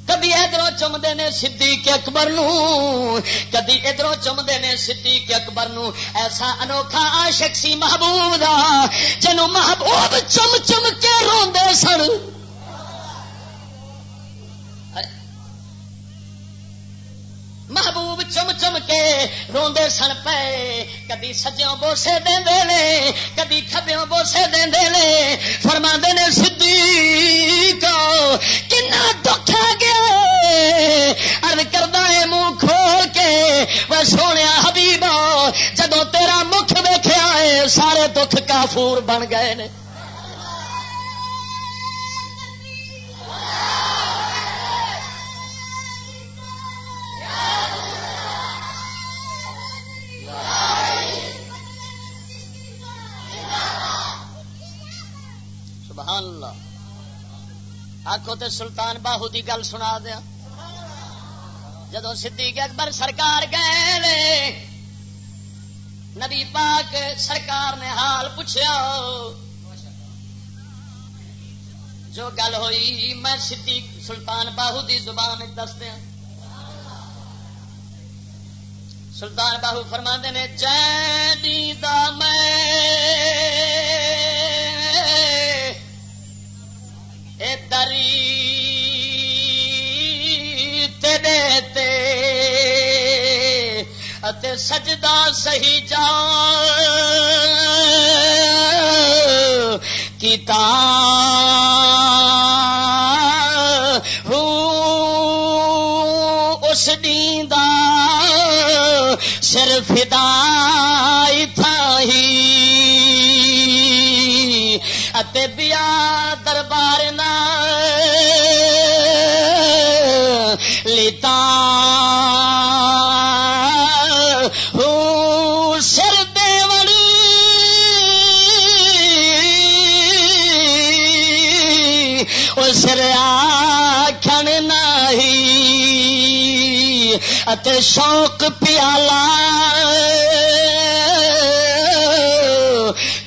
کدی ادھر چمتے نے سدھی کے اکبر کدی ادھر چمتے نے صدیق کے اکبر نو۔ ایسا انوکھا عاشق سی محبوب دا جنو محبوب چم چم کے روندے سن۔ محبوب چم چم کے روندے سن پے۔ کدی سجوں بوسے دے کدی کبیوں بوسے دے فرما نے سی کنا دکھ گیا۔ ارد کردہ منہ کھول کے، وہ سونے حبیب جدو تیرا مکھ ویخیا ہے سارے دکھ کافور بن گئے نے۔ آخو تے سلطان باہو دی گل سنا دیا۔ جدو صدیق اکبر سرکار گئے نبی پاک سرکار نے حال پوچھا جو گل ہوئی، میں صدیق سلطان باہو دی زبان دس دیا۔ سلطان باہو فرما نے جی میں دری تیرے تے اتے سجدہ صحیح جا کیتا اس ڈیندا صرف دائی تھا ہی۔ بیا دربار لیتا سر دیوڑی۔ سر آخن نہیں شوق پیالہ۔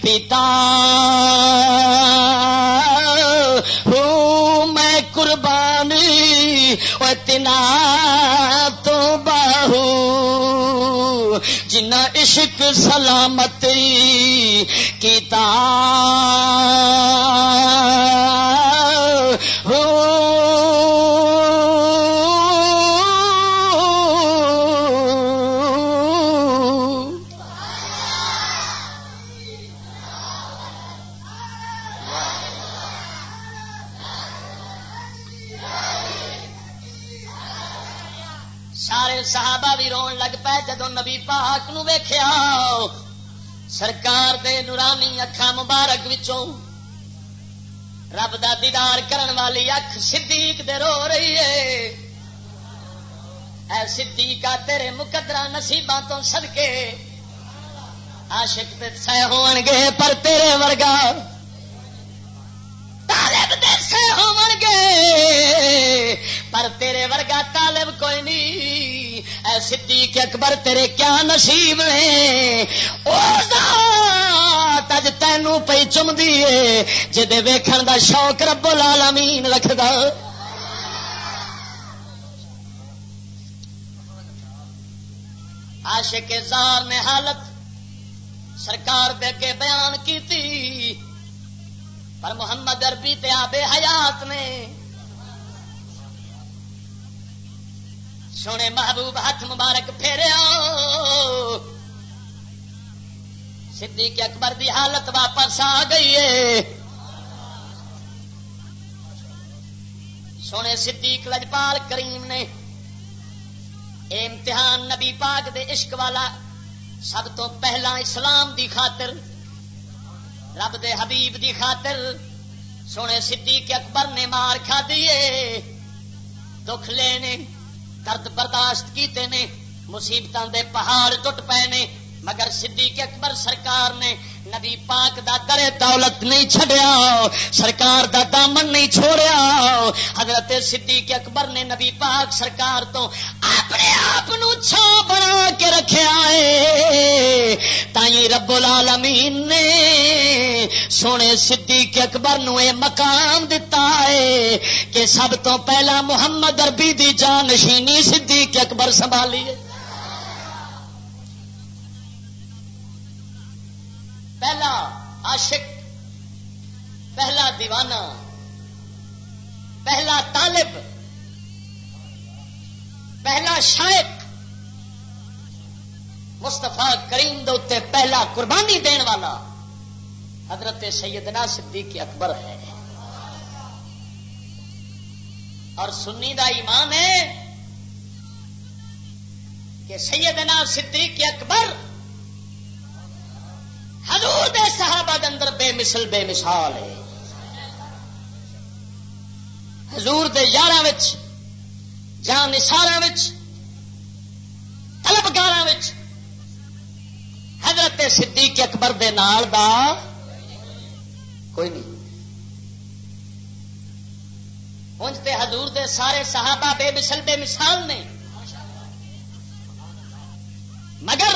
پیتا پتنا تو بہو جنا عشق سلامتی کیتا ہو سارے صحابہ بھی رون لگ پے جدو نبی پاک نو ویخیا سرکار دے نورانی اکھا مبارک وچوں رب دا دیدار کرن والی اکھ صدیق دے رو رہی ہے۔ اے صدیقہ تیرے مقدرہ نصیباں تو صدقے، عاشق تے سہ ہون گے پر تیرے ورگا گے پر تیرے ورگا طالب کوئی نہیں۔ اے صدیق اکبر، تیرے کیا نصیب نے او ذات اج تینوں پئی چم دیے جے ویکھن دا شوق رب العالمین رکھدا۔ عاشق زار نے حالت سرکار دے کے بیان کی تھی پر محمد اربی تے آبے حیات نے سونے محبوب ہاتھ مبارک پھیرے صدیق اکبر دی حالت واپس آ گئی ہے۔ سونے صدیق لجپال کریم نے امتحان نبی پاک دے عشق والا سب تو پہلا اسلام دی خاطر رب دے حبیب دی خاطر سونے صدیق اکبر نے مار کھا دیے دکھ لینے، درد برداشت کیتے نے مصیبتوں دے پہاڑ ٹوٹ پے نے۔ مگر صدیق اکبر سرکار نے نبی پاک دا در دولت نہیں چھڈیا، سرکار دا دامن نہیں چھوڑیا۔ حضرت صدیق اکبر نے نبی پاک سرکار تو اپنے آپ چھا بنا کے رکھا ہے۔ تائیں رب العالمین نے سونے صدیق اکبر نو اے مقام دتا ہے کہ سب تو پہلا محمد اربی دی جانشینی صدیق اکبر سنبھالی ہے پہلا عاشق، پہلا دیوانہ، پہلا طالب، پہلا شائق۔ مستفا کریم دے پہلا قربانی دین والا حضرت سیدنا صدیق اکبر ہے۔ اور سنی دا ایمان ہے کہ سیدنا صدیق اکبر مثل بے مثال ہے۔ حضور دے یار جان نثار طلبگار حضرت صدیق اکبر دے نال دا کوئی نہیں۔ تے حضور دے سارے صحابہ بے مثل بے مثال نے۔ مگر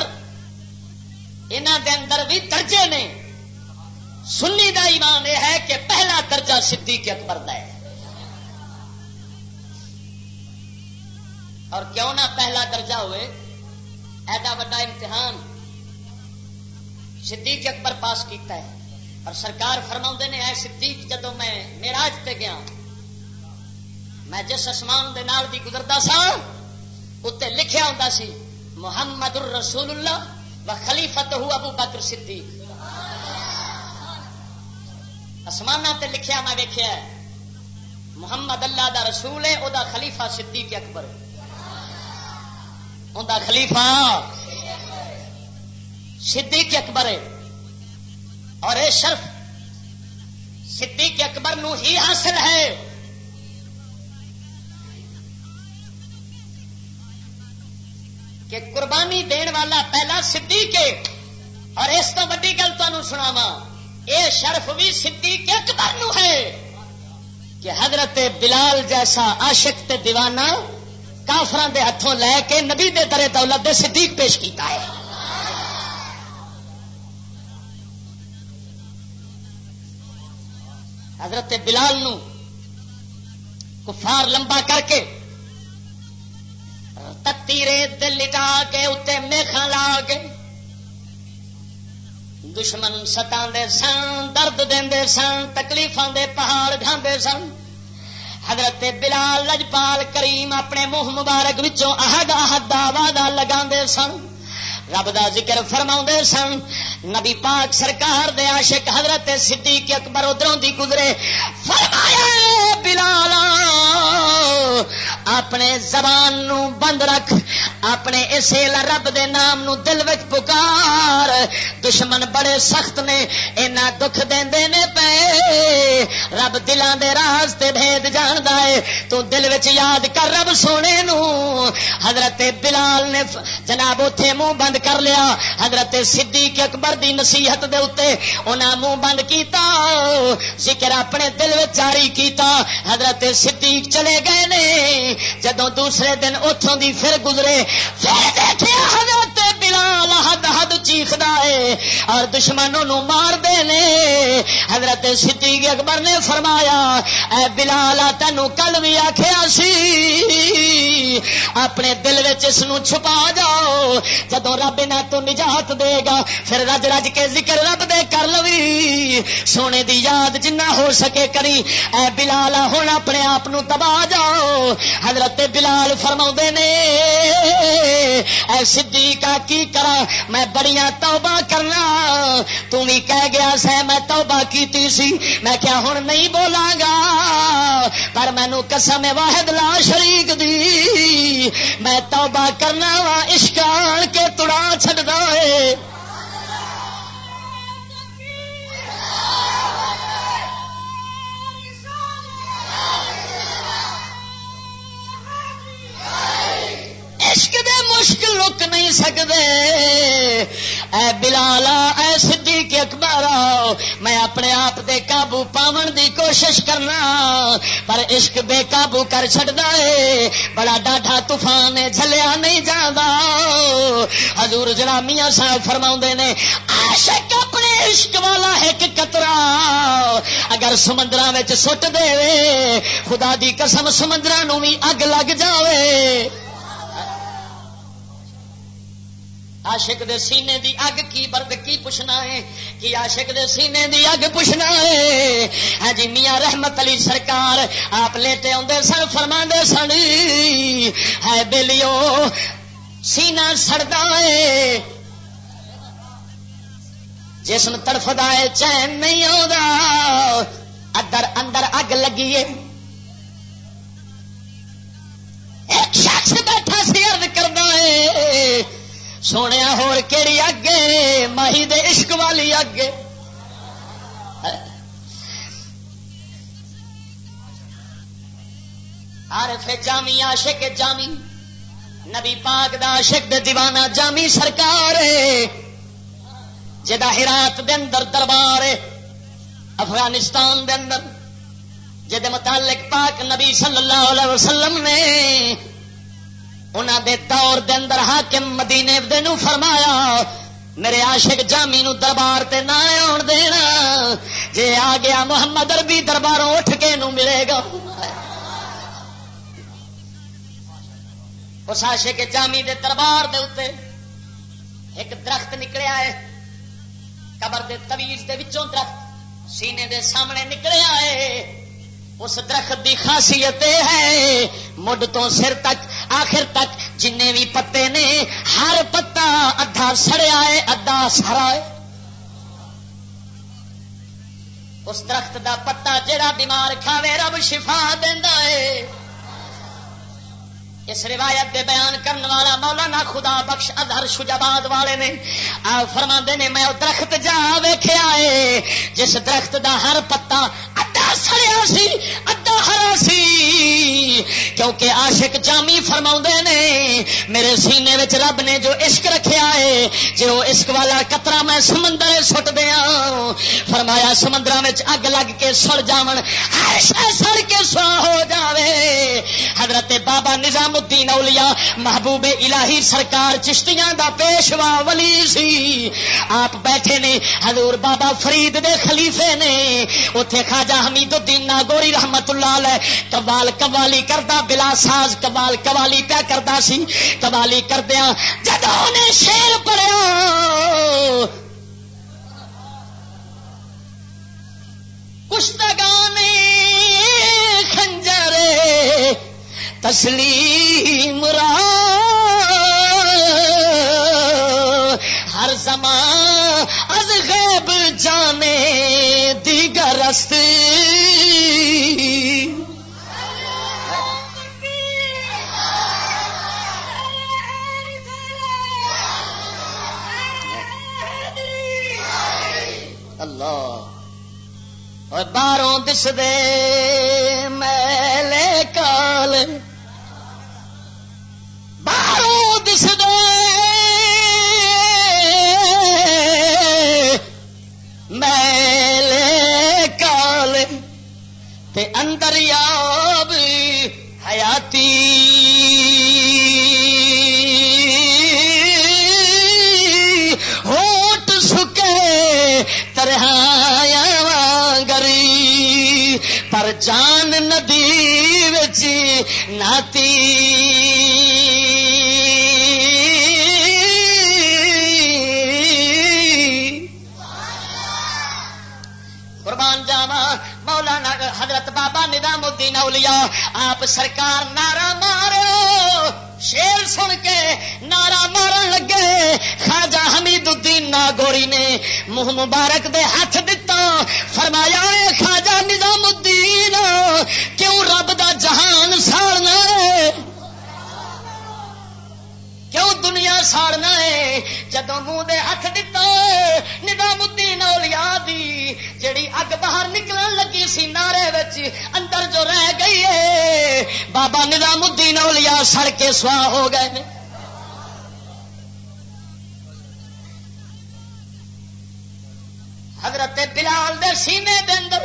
انہوں دے اندر بھی درجے نے۔ سنی دا ایمان یہ ہے کہ پہلا درجہ صدیق اکبر دا ہے۔ اور کیوں نہ پہلا درجہ ہوئے؟ ایڈا وا امتحان صدیق اکبر پاس کیتا ہے۔ اور سرکار فرما نے، اے صدیق جدو میں میراج تے گیا، میں جس آسمان دے نال دی گزرتا سا اتنے لکھیا ہوں سی، محمد الرسول اللہ خلیفت ہو ابو بکر صدیق۔ آسمان تے لکھیا میں ویکیا محمد اللہ دا رسول ہے وہ خلیفہ صدیق اکبر۔ ان دا خلیفہ صدیق اکبر ہے۔ اور یہ شرف، صدیق اکبر نو ہی حاصل ہے۔ کہ قربانی دین والا پہلا صدیق ہے۔ اور اس تو ویڈی گل تمہیں سناوا یہ شرف بھی صدیق اکبر نو ہے کہ حضرت بلال جیسا عاشق تے دیوانہ کافران دے ہاتھوں لے کے نبی دے درے دولت دے صدیق پیش کیتا ہے۔ حضرت بلال نو کفار لمبا کر کے تیرے دل لٹا کے اتنے میخا لا کے دشمن ستا سن درد دے سن تکلیفاں دے پہاڑ ڈھانڈے سن۔ حضرت بلال لجپال کریم اپنے منہ مبارک وچوں احد احد دا وعدہ لگا سن۔ رب دا ذکر فرما سن۔ نبی پاک سرکار دے عاشق حضرت صدیق اکبر ادھروں دی گزرے۔ فرمایا، بلال، اپنے زبان نو بند رکھ۔ اپنے اسے رب دے نام نو دل وچ پکار۔ دشمن بڑے سخت نے، اینا دکھ دے نے پے۔ رب دلان دے راز تے بھید جاندا ہے۔ تو دل وچ یاد کر رب سونے نو۔ حضرت بلال نے جناب اتے منہ بند کر لیا۔ حضرت صدیق اکبر دی نصیحت دے اتے انہاں منہ بند کیتا۔ ذکر اپنے دل وچ جاری کیتا۔ حضرت صدیق چلے گئے نے۔ جدوں دوسرے دن اتوں دی پھر گزرے پھر دیکھیا حضرت بلال حد حد چیخدا ہے اور دشمنوں نو مار دے نے حضرت صدیق اکبر نے فرمایا، اے بلال تینو کل بھی آخیا سی، اپنے دل اس چھپا جاؤ جدو رب نہ تو نجات دے گا، پھر رج رج کے ذکر رب دے کر لوی، سونے دی یاد جنہ ہو سکے کری، اے بلال ہوں اپنے آپ تباہ جاؤ۔ حضرت بلال فرما نے اے صدیقہ کی کرا؟ میں بڑیاں توبہ کرنا۔ تم بھی کہہ گیا سہ، میں توبہ کیتی سی۔ میں کیا ہوں نہیں بولا گا۔ پر مینو قسم واحد لا شریک دی۔ میں توبہ کرنا وا اشکان کے تڑا چڈا ہے عشق دے مشکل رک نہیں سکتے اے بلالا اے سدھی کے اخبار میں اپنے آپ دے قابو پاون دی کوشش کرنا، پر عشق بے قابو کر چڑنا ہے بڑا ڈاڈا طوفان جلیا نہیں جانا حضور جڑا میاں صاحب فرما نے، عاشق اپنے عشق والا ایک کترا۔ اگر سمندر سٹ دے خدا دی قسم سمندر بھی اگ لگ جائے عاشق دے سینے دی اگ کی برد کی پوچھنا ہے؟ کہ عاشق دے سینے دی اگ پوچھنا ہے؟ ہاں جی میاں رحمت علی سرکار آپ لیتے آدھے سن فرما سن ہے بلیو سینا سڑتا ہے۔ جسم تڑفتا ہے، چین نہیں ادر اندر اگ لگی ہے۔ سونے ہوڑی اگے ماہی دے عشق والی اگے۔ عارف جامی، عاشق جامی۔ نبی پاک دا عاشق دے دیوانہ جامی سرکار جدا ہرات دے اندر دربار افغانستان دے اندر۔ جد متعلق پاک نبی صلی اللہ علیہ وسلم نے انہوں دے دور دے اندر حاکم مدینے دے نو فرمایا، میرے عاشق جامی نو دربار تے نہ آن دینا۔ جے آ گیا محمد اربی درباروں اٹھ کے نو ملے گا۔ اس عاشق جامی دے دربار دے اتے ایک درخت نکلیا ہے۔ قبر دے تویز دے وچوں درخت سینے دے سامنے نکلیا ہے۔ اس درخت دی خاصیت ہے، مڈ تو سر تک آخر تک جن بھی پتے نے، ہر پتا ادھا سڑیا ہے، ادھا سرا ہے۔ اس درخت دا پتا جڑا بیمار کھاوے، رب شفا دینا ہے۔ اس روایت دے بیان کرنے والا مولانا خدا بخش ادھر شجاباد والے نے۔ فرما نے، میں او درخت جا ویخیا ہے جس درخت دا ہر پتا ادا سڑیا سی، ادا ہرا سی۔ کیونکہ عاشق جامی فرما نے، میرے سینے وچ رب نے جو عشق رکھیا ہے جو عشق والا کترا میں سمندر سٹ دیا فرمایا سمندر اگ لگ کے سڑ جاون ہر سڑ کے سوا ہو جاوے۔ حضرت بابا نظام الدین اولیاء، محبوب الہی سرکار، چشتیاں دا پیشوا ولی سی۔ آپ بیٹھے نے، حضور بابا فرید دے خلیفے نے۔ اتے خواجہ حمید الدین ناگوری رحمت اللہ علیہ کبال قوالی کردا، بلا ساز کبال قوالی پیا کردا سی۔ قوالی کردیا جدوں نے شیر پڑیا۔ کشتگانے خنجرے۔ تسلیم را ہر زمان از غیب جانے دیگر است۔ اللہ۔ اور باروں دس دے میلے کال تے اندر یاب حیاتی۔ ہوٹ سکے ترہایا گری پر جان ندی بچ ناتی حضرت بابا ندام الدین اولیاء، آپ سرکار نارا مارو شیر سن کے نارا مارن لگے۔ خواجہ حمید الدین ناگوری نے منہ مبارک دے ہاتھ دتا۔ فرمایا خواجہ نظام الدین، کیوں رب دنیا ساڑنا ہے۔ جدو منہ دے ہاتھ دتا نظام الدین اولیاء دی جڑی اگ باہر نکلن لگی سی نعرے اندر جو رہ گئی ہے، بابا نظام الدین اولیاء سڑ کے سواہ ہو گئے حضرت بلال دے سینے دے اندر،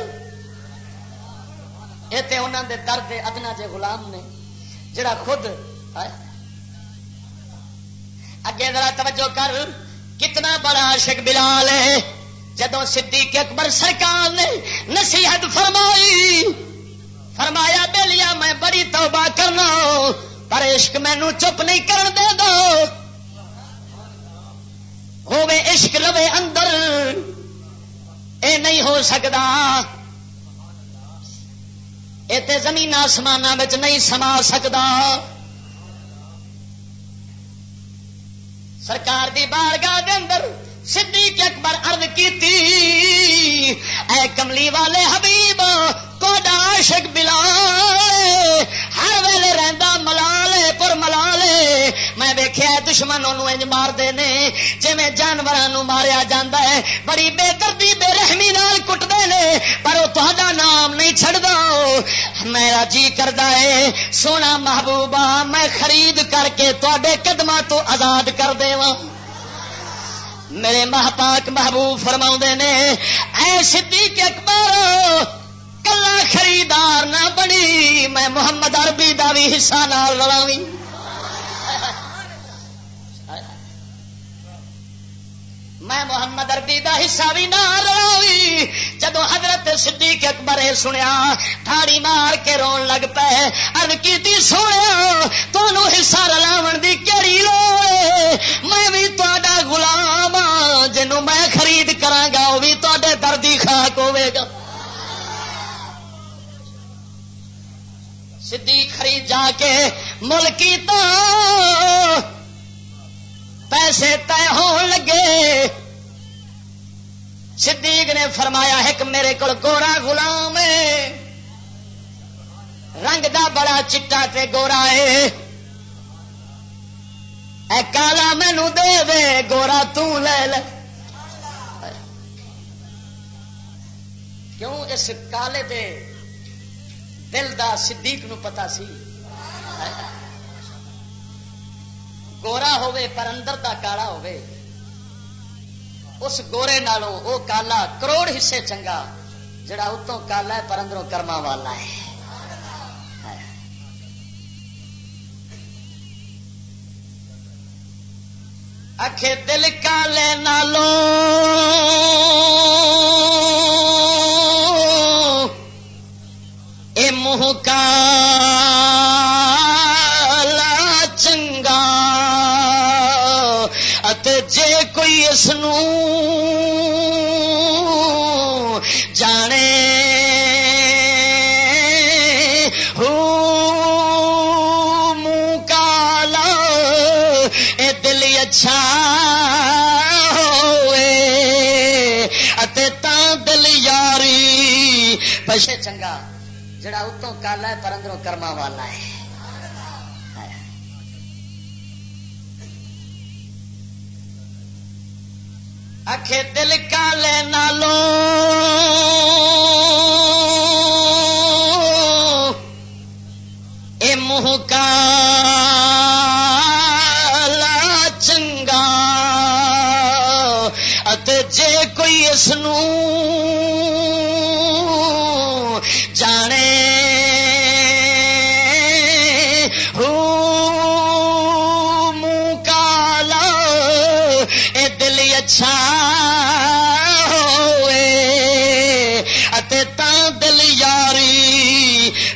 یہ تے انہوں دے درد ادنا جے غلام نے، جڑا خود، آئے اگے ذرا توجہ کر، کتنا بڑا عاشق بلال ہے۔ جدو صدیق اکبر سرکار نے نصیحت فرمائی، فرمایا بے لیا میں بڑی توبہ کرنا، پر عشق مینو چپ نہیں کر دے دو۔ ہوے عشق لوے اندر، اے نہیں ہو سکتا یہ زمین آسمان نہیں سما سکتا سرکار دی بارگاہ دے اندر صدیق اکبر عرض کی اے کملی والے حبیب کوڈا عاشق بلال، ہر ویلے رہندا ملالے پر ملالے میں ویکھیا دشمن انہوں انج مار دے نے، جویں جانوراں نو ماریا جاندا ہے۔ بڑی بے دردی بے رحمی نال کٹدے نے، پر او تہاڈا نام نہیں چھڑدا میرا جی کردا ہے سونا محبوبہ، میں خرید کر کے تڈے قدم تو آزاد کر دے میرے ماہ پاک محبوب فرما نے، اے صدیق اکبر کلا خریدار نہ بنی، میں محمد عربی دا بھی حصہ نال لڑاوی میں محمد اربی کا حصہ بھی نہ رہی جدو حضرت صدیق اکبر سنیا ٹھاڑی مار کے رون لگ پے ارد کی سویا تمہوں حصہ رلاو کی کہڑی لو میں بھی تا گلام ہاں، جنوں میں خرید کرا وہ بھی تے دردی خاک ہوے گا۔ صدیق خرید جا کے ملکی تو پیسے طے ہون لگے۔ صدیق نے فرمایا ایک میرے کو گورا گلام رنگ دا بڑا چٹا تے گورا ہے۔ اے کالا مینو دے دے گورا لے لے۔ کیوں اس کالے دے دل دا صدیق نو پتا سی؟ گورا ہوے پر اندر دا کالا ہوے اس گورے نالوں او کالا کروڑ حصے چنگا، جڑا اتوں کالا ہے پر اندروں کرما والا ہے۔ اکھے دل کالے نالوں، اے منہ کا کوئی اس جانے منہ کالا اے دل اچھا تا دل یاری پچھے چنگا جڑا اتوں کالا ہے پر اندروں کرما والا ہے آخے دل کا لے نالو اے منہ کا چنگا ات جے کوئی اسنوں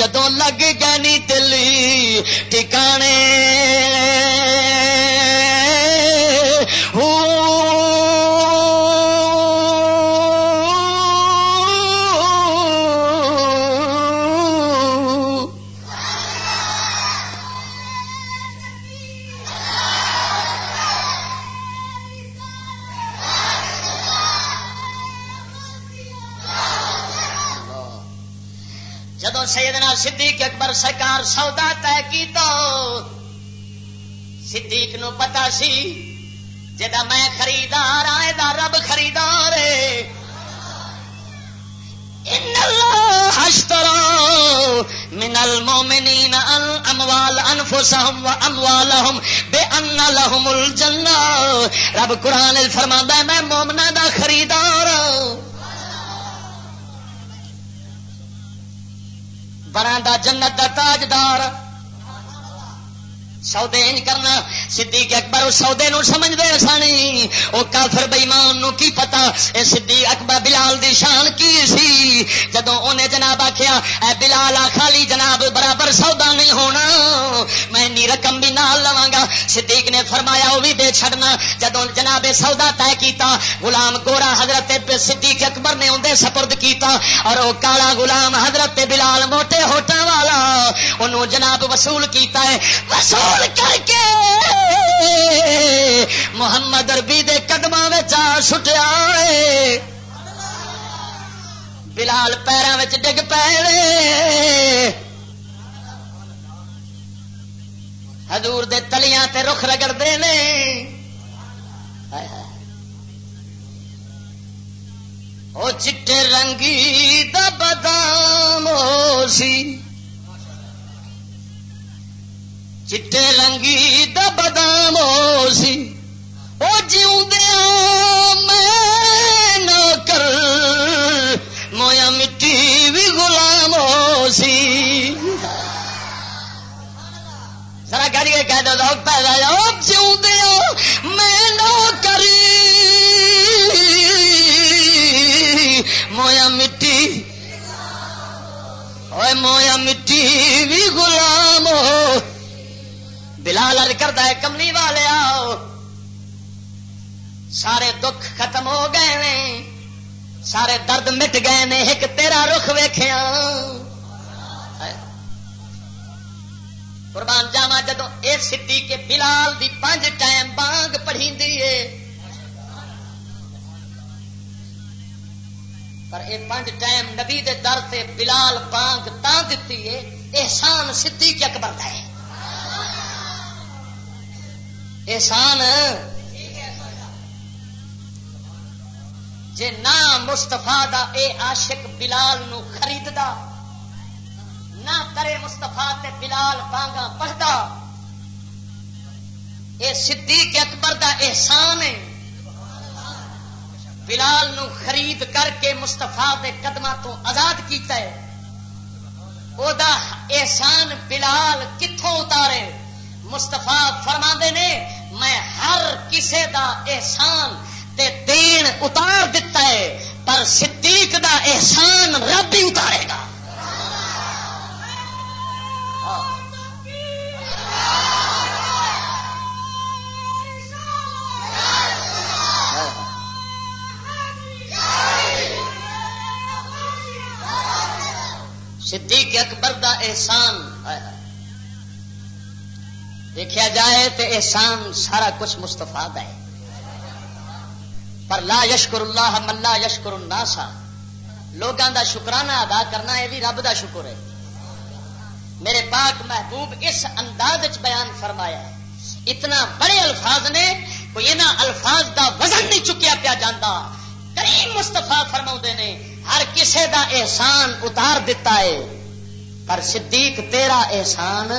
جدو لگ گنی دلی ٹھکانے صدیق اکبر سرکار سودا طے کی تو صدیق نو پتا سی جا میں خریدار آئے دا رب خریدار من المؤمنین اموال انفسهم و اموالهم بے ان لهم الجنہ۔ رب قرآن فرما میں مومنا دا خریدار بنا براندہ جنت دا تاجدار۔ سودے انج کرنا، صدیق اکبر اس سودے نو سمجھ دے سانی۔ او کافر بےمان نو کی پتا اے صدیق اکبر بلال دی شان کی سی؟ جدوں اونے جناب آکھیا، اے بلال خالی جناب، برابر سودا نہیں ہونا۔ میں نی رقم بھی نال لواں گا صدیق نے فرمایا، او بھی دے چھڈنا۔ جدوں جناب سودا طے کیتا، غلام گورا حضرت صدیق اکبر نے اوندے سپرد کیتا، اور او کالا غلام حضرت بلال موٹے ہوٹاں والا، اونوں جناب وصول کیتا ہے۔ وصول کر کے محمد اربی دے قدم سٹیا بلال پیروں ڈگ پے ہزور دے تلیاں تے رخ رگڑتے ہیں وہ چٹے رنگی دبدام ہو سی۔ چٹے رنگی دبدام سی۔ وہ جیوندیا میں نہ کر۔ مویا مٹی بھی غلام ہو سی۔ سرا کر کے کہہ دو لوگ پیدا جاؤ۔ جیوندیا میں نہ کری۔ مویا مٹی۔ اوے مویا مٹی بھی غلام ہو۔ بلال ارد کرتا ہے، کملی والے آؤ۔ سارے دکھ ختم ہو گئے نے۔ سارے درد مٹ گئے نے۔ ایک تیرا رخ ویخیا قربان جاوا جدو یہ سی کے بلال دی پانچ ٹائم بانگ پڑھی پر یہ پانچ ٹائم نبی دے در سے بلال بانگ تا دیتی ہے احسان سدھی کے اکبر ہے۔ احسان؟ جے نہ مستفا دا اے عاشق بلال نو خریددا نہ کرے مستفا تے بلال بانگا پڑھتا اے صدیق اکبر دا احسان ہے۔ بلال نو خرید کر کے مستفا دے قدم تو آزاد کیتا ہے۔ او دا احسان بلال کتوں اتارے۔ مستفا فرما نے، میں ہر کسے دا احسان تے دین اتار دیتا ہے، پر صدیق دا احسان رب ہی اتارے گا۔ صدیق اکبر دا احسان دیکھا جائے تو احسان سارا کچھ مستفا ہے۔ پر لا یشکر اللہ ملا یشکر الناسا لوگوں دا شکرانہ ادا کرنا یہ بھی رب دا شکر ہے۔ میرے پاک محبوب اس انداز بیان فرمایا ہے۔ اتنا بڑے الفاظ نے کوئی یہاں الفاظ دا وزن نہیں چکیا پیا جانا کریم مستفا فرما نے ہر کسے دا احسان اتار دیتا ہے، پر صدیق تیرا احسان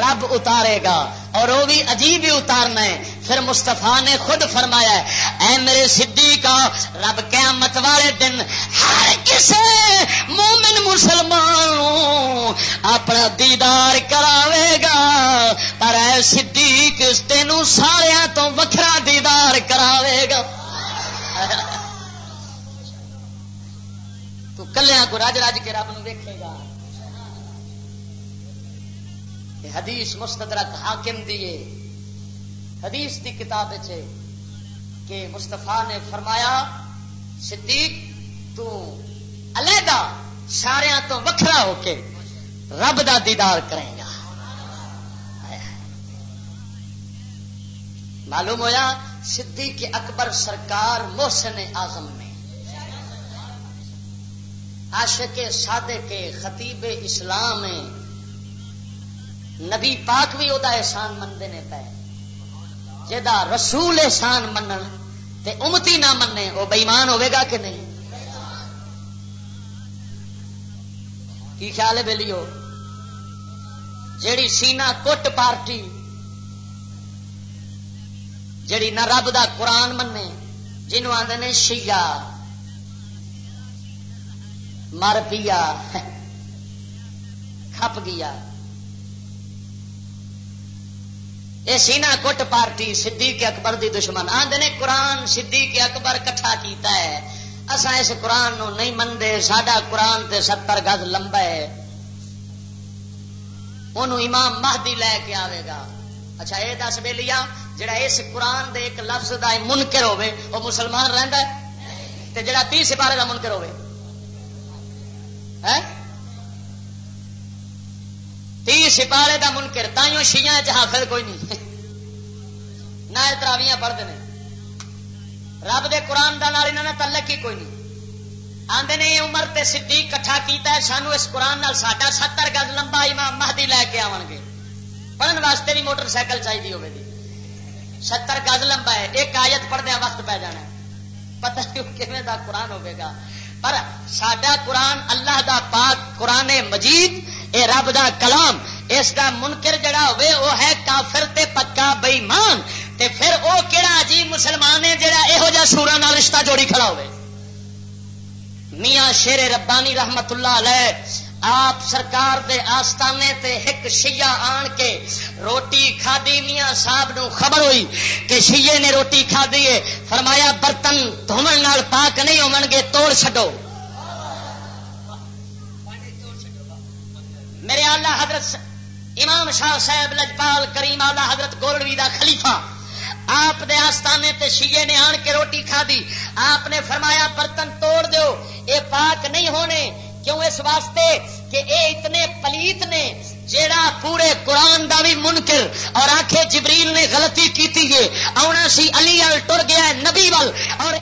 رب اتارے گا، اور وہ بھی عجیب ہی اتارنا ہے۔ پھر مستفا نے خود فرمایا ہے، اے میرے صدیق رب قیامت والے دن ہر کسی مومن مسلمان اپنا دیدار کراوے گا۔ پر اے صدیق، تینوں سارا تو وکھرا دیدار کراوے گا۔ کلیا کو رج رج کے رب نو دیکھے گا۔ حدیث مستدرک حاکم دیے حدیث دی کتاب کہ مستفا نے فرمایا، صدیق، تو علیحدہ سارا تو وکھرا ہو کے رب دا دیدار کرے گا۔ معلوم ہوا صدیق اکبر سرکار محسن آزم میں عاشق سادے کے خطیب اسلام نبی پاک بھی وہ احسان منتے نے پے۔ جا رسول احسان منن تے امتی نہ منے وہ بےمان گا کہ نہیں؟ کی خیال ہے بلیو جیڑی سینا کٹ پارٹی جیڑی نہ رب دا قرآن منے جنوب آدھے نے مر پیا، کھپ گیا۔ یہ سینا کٹ پارٹی، صدیق اکبر دی دشمن۔ آدھے نے قرآن صدیق اکبر کٹھا کیتا ہے۔ اصا اس قرآن نو نہیں منتے سڈا قرآن تے ستر گز لمبا ہے۔ انہوں امام مہدی لے کے آئے گا۔ اچھا یہ دس بے لیا جڑا اس قرآن دے ایک لفظ دا منکر ہوے وہ مسلمان رہندا ہے؟ تے جڑا تی سپارے دا منکر ہوے سپارے دا منکر تائیوں شیاں حافظ کوئی نہیں۔ نہ تراویاں پڑھتے ہیں۔ رب دے قرآن دا نال انہوں نے تعلق ہی کوئی نہیں۔ آندے نے عمر تے صدیق کٹھا کیتا ہے سانو اس قرآن نال ساڈا ستر گز لمبا امام مہدی لے کے آون گے۔ پڑھن واسطے بھی موٹر سائیکل چاہیے ہوگی جی ستر گز لمبا ہے، ایک آیت پڑھدیا وقت پی جانا ہے۔ پتہ نہیں کیویں دا قرآن ہوگا پر سڈا قرآن اللہ دا پاک قرآن مجید، اے رب دا کلام اس دا منکر جڑا ہوئے وہ ہے کافر تے پکا بےمان تے پھر او کیڑا عجیب مسلمان ہے جڑا یہو جہ سورا نال رشتہ جوڑی کھڑا ہوئے۔ میاں شیر ربانی رحمت اللہ علیہ، آپ سرکار دے آستانے تے ایک شیعہ آن کے روٹی کھادی، میاں صاحب نو خبر ہوئی کہ شیعے نے روٹی کھا ہے۔ فرمایا برتن دھومن نال پاک نہیں ہون گے، توڑ چھڈو۔ میرے آلہ حضرت امام شاہ صاحب لجپال کریم آلہ حضرت گولڈوی دا خلیفہ۔ آپ دے آستانے تے شیعے نے آن کے روٹی کھا دی آپ نے فرمایا، برتن توڑ دو اے پاک نہیں ہونے۔ کیوں اس واسطے کہ اے اتنے پلیت نے، جیڑا پورے قرآن دا بھی منکر اور آخے جبریل نے غلطی کی آنا سی علی ال ٹر گیا ہے، نبی وال۔ اور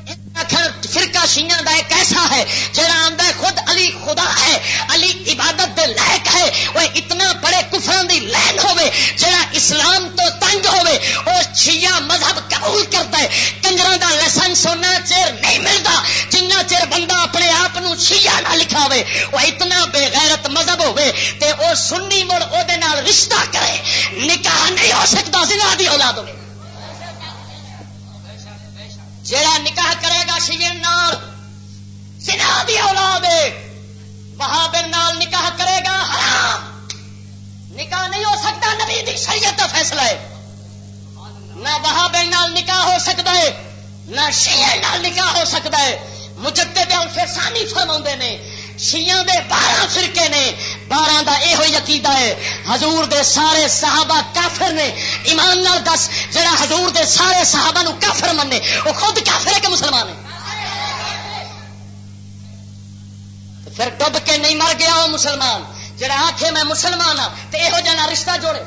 فرقہ شیاں دا ایک ایسا ہے جڑا آندا ہے خود علی خدا ہے، علی عبادت دے لائق ہے۔ وہ اتنا بڑے کفران دی لین ہوے جڑا اسلام تو تنگ ہوے او شیعہ مذہب قبول کرتا ہے۔ کنجراں دا لائسنس ہونا چیر نہیں ملتا جنہ چیر بندہ اپنے آپ شیعہ نہ لکھا ہوے وہ اتنا بے غیرت مذہب ہوے تے او سنی مڑ او دے نال رشتہ کرے۔ نکاح نہیں ہو سکتا، زنا دی اولاد ہوے جیڑا نکاح کرے گا شیئر نال سنا دی اولاد وہاں نال نکاح کرے گا، حرام۔ نکاح نہیں ہو سکتا، نبی دی شریعت کا فیصلہ ہے۔ نہ وہاں نال نکاح ہو سکتا ہے، نہ شیئر نال نکاح ہو سکتا ہے۔ مجدد الفسانی فرما نے شیعہ دے بارہ فرقے نے۔ بارہ دا یہ ہوئی عقیدہ ہے۔ حضور دے سارے صحابہ کافر نے۔ ایمان نال دس، جڑا حضور دے سارے صحابہ نو کافر مننے، وہ خود کافر ہے کہ مسلمان ہے؟ پھر ڈب کے نہیں مر گیا وہ مسلمان۔ جڑا آخے میں مسلمان ہاں تو یہو جہاں رشتہ جوڑے۔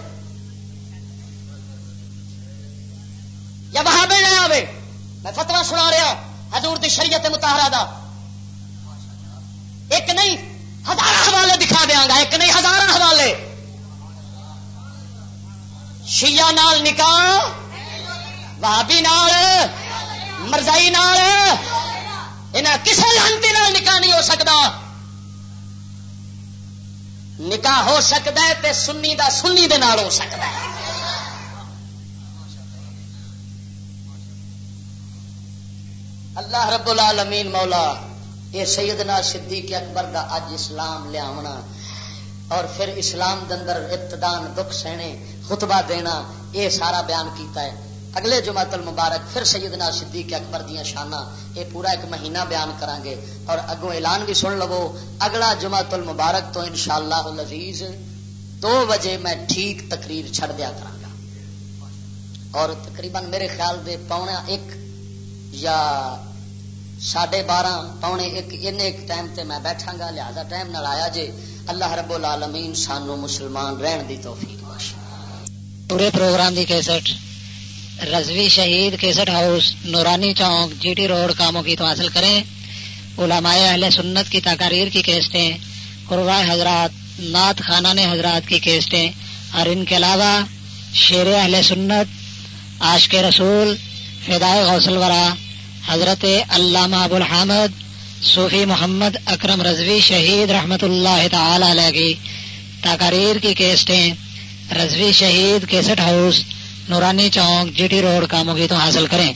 یا وہاں بے نہ آئے میں فتوا سنا رہا حضور دی شریعت متحرہ دا۔ ایک نہیں ہزار حوالے دکھا دیا گا، ایک نہیں ہزار حوالے۔ شیا نال نکاح بھابی نال، مرزائی نال کسی لانتی نال نکاح نہیں ہو سکتا۔ نکاح ہو سکتا ہے تے سنی دا سنی دے نال ہو سکتا ہے۔ اللہ رب العالمین مولا یہ سیدنا صدیق اکبر دا اج اسلام لیا اور پھر اسلام دندر ابتدان دکھ سہنے، خطبہ دینا، یہ سارا بیان کیتا ہے۔ اگلے جماعت المبارک پھر سیدنا صدیق اکبر دیا شانہ یہ پورا ایک مہینہ بیان کران گے۔ اور اگوں اعلان بھی سن لو، اگلا جماعت المبارک تو انشاءاللہ العزیز دو بجے میں ٹھیک تقریر چھڑ دیا کرا گا۔ اور تقریباً میرے خیال دے پونا ایک یا ساڑھے بارہ، پونے ایک ان ایک ٹائم تے میں بیٹھا گا لہذا ٹائم نہ آیا جے۔ اللہ رب العالمین سانو مسلمان رہن دی توفیق پورے پروگرام دی کیسٹ، رضوی شہید کیسٹ ہاؤس، نورانی چوک جی ٹی روڈ، کاموں کی تو حاصل کریں۔ علماء اہل سنت کی تقاریر کی کیسٹیں قربا حضرات، نعت خانہ نے حضرات کی کیسٹیں۔ اور ان کے علاوہ شیر اہل سنت، عاشق رسول، فدائے غوثل ورا حضرت علامہ ابو الحمد صوفی محمد اکرم رضوی شہید رحمت اللہ تعالی علیہ کی تقاریر کی کیسٹیں رضوی شہید کیسٹ ہاؤس، نورانی چوک جی ٹی روڈ، کاموں کی تو حاصل کریں۔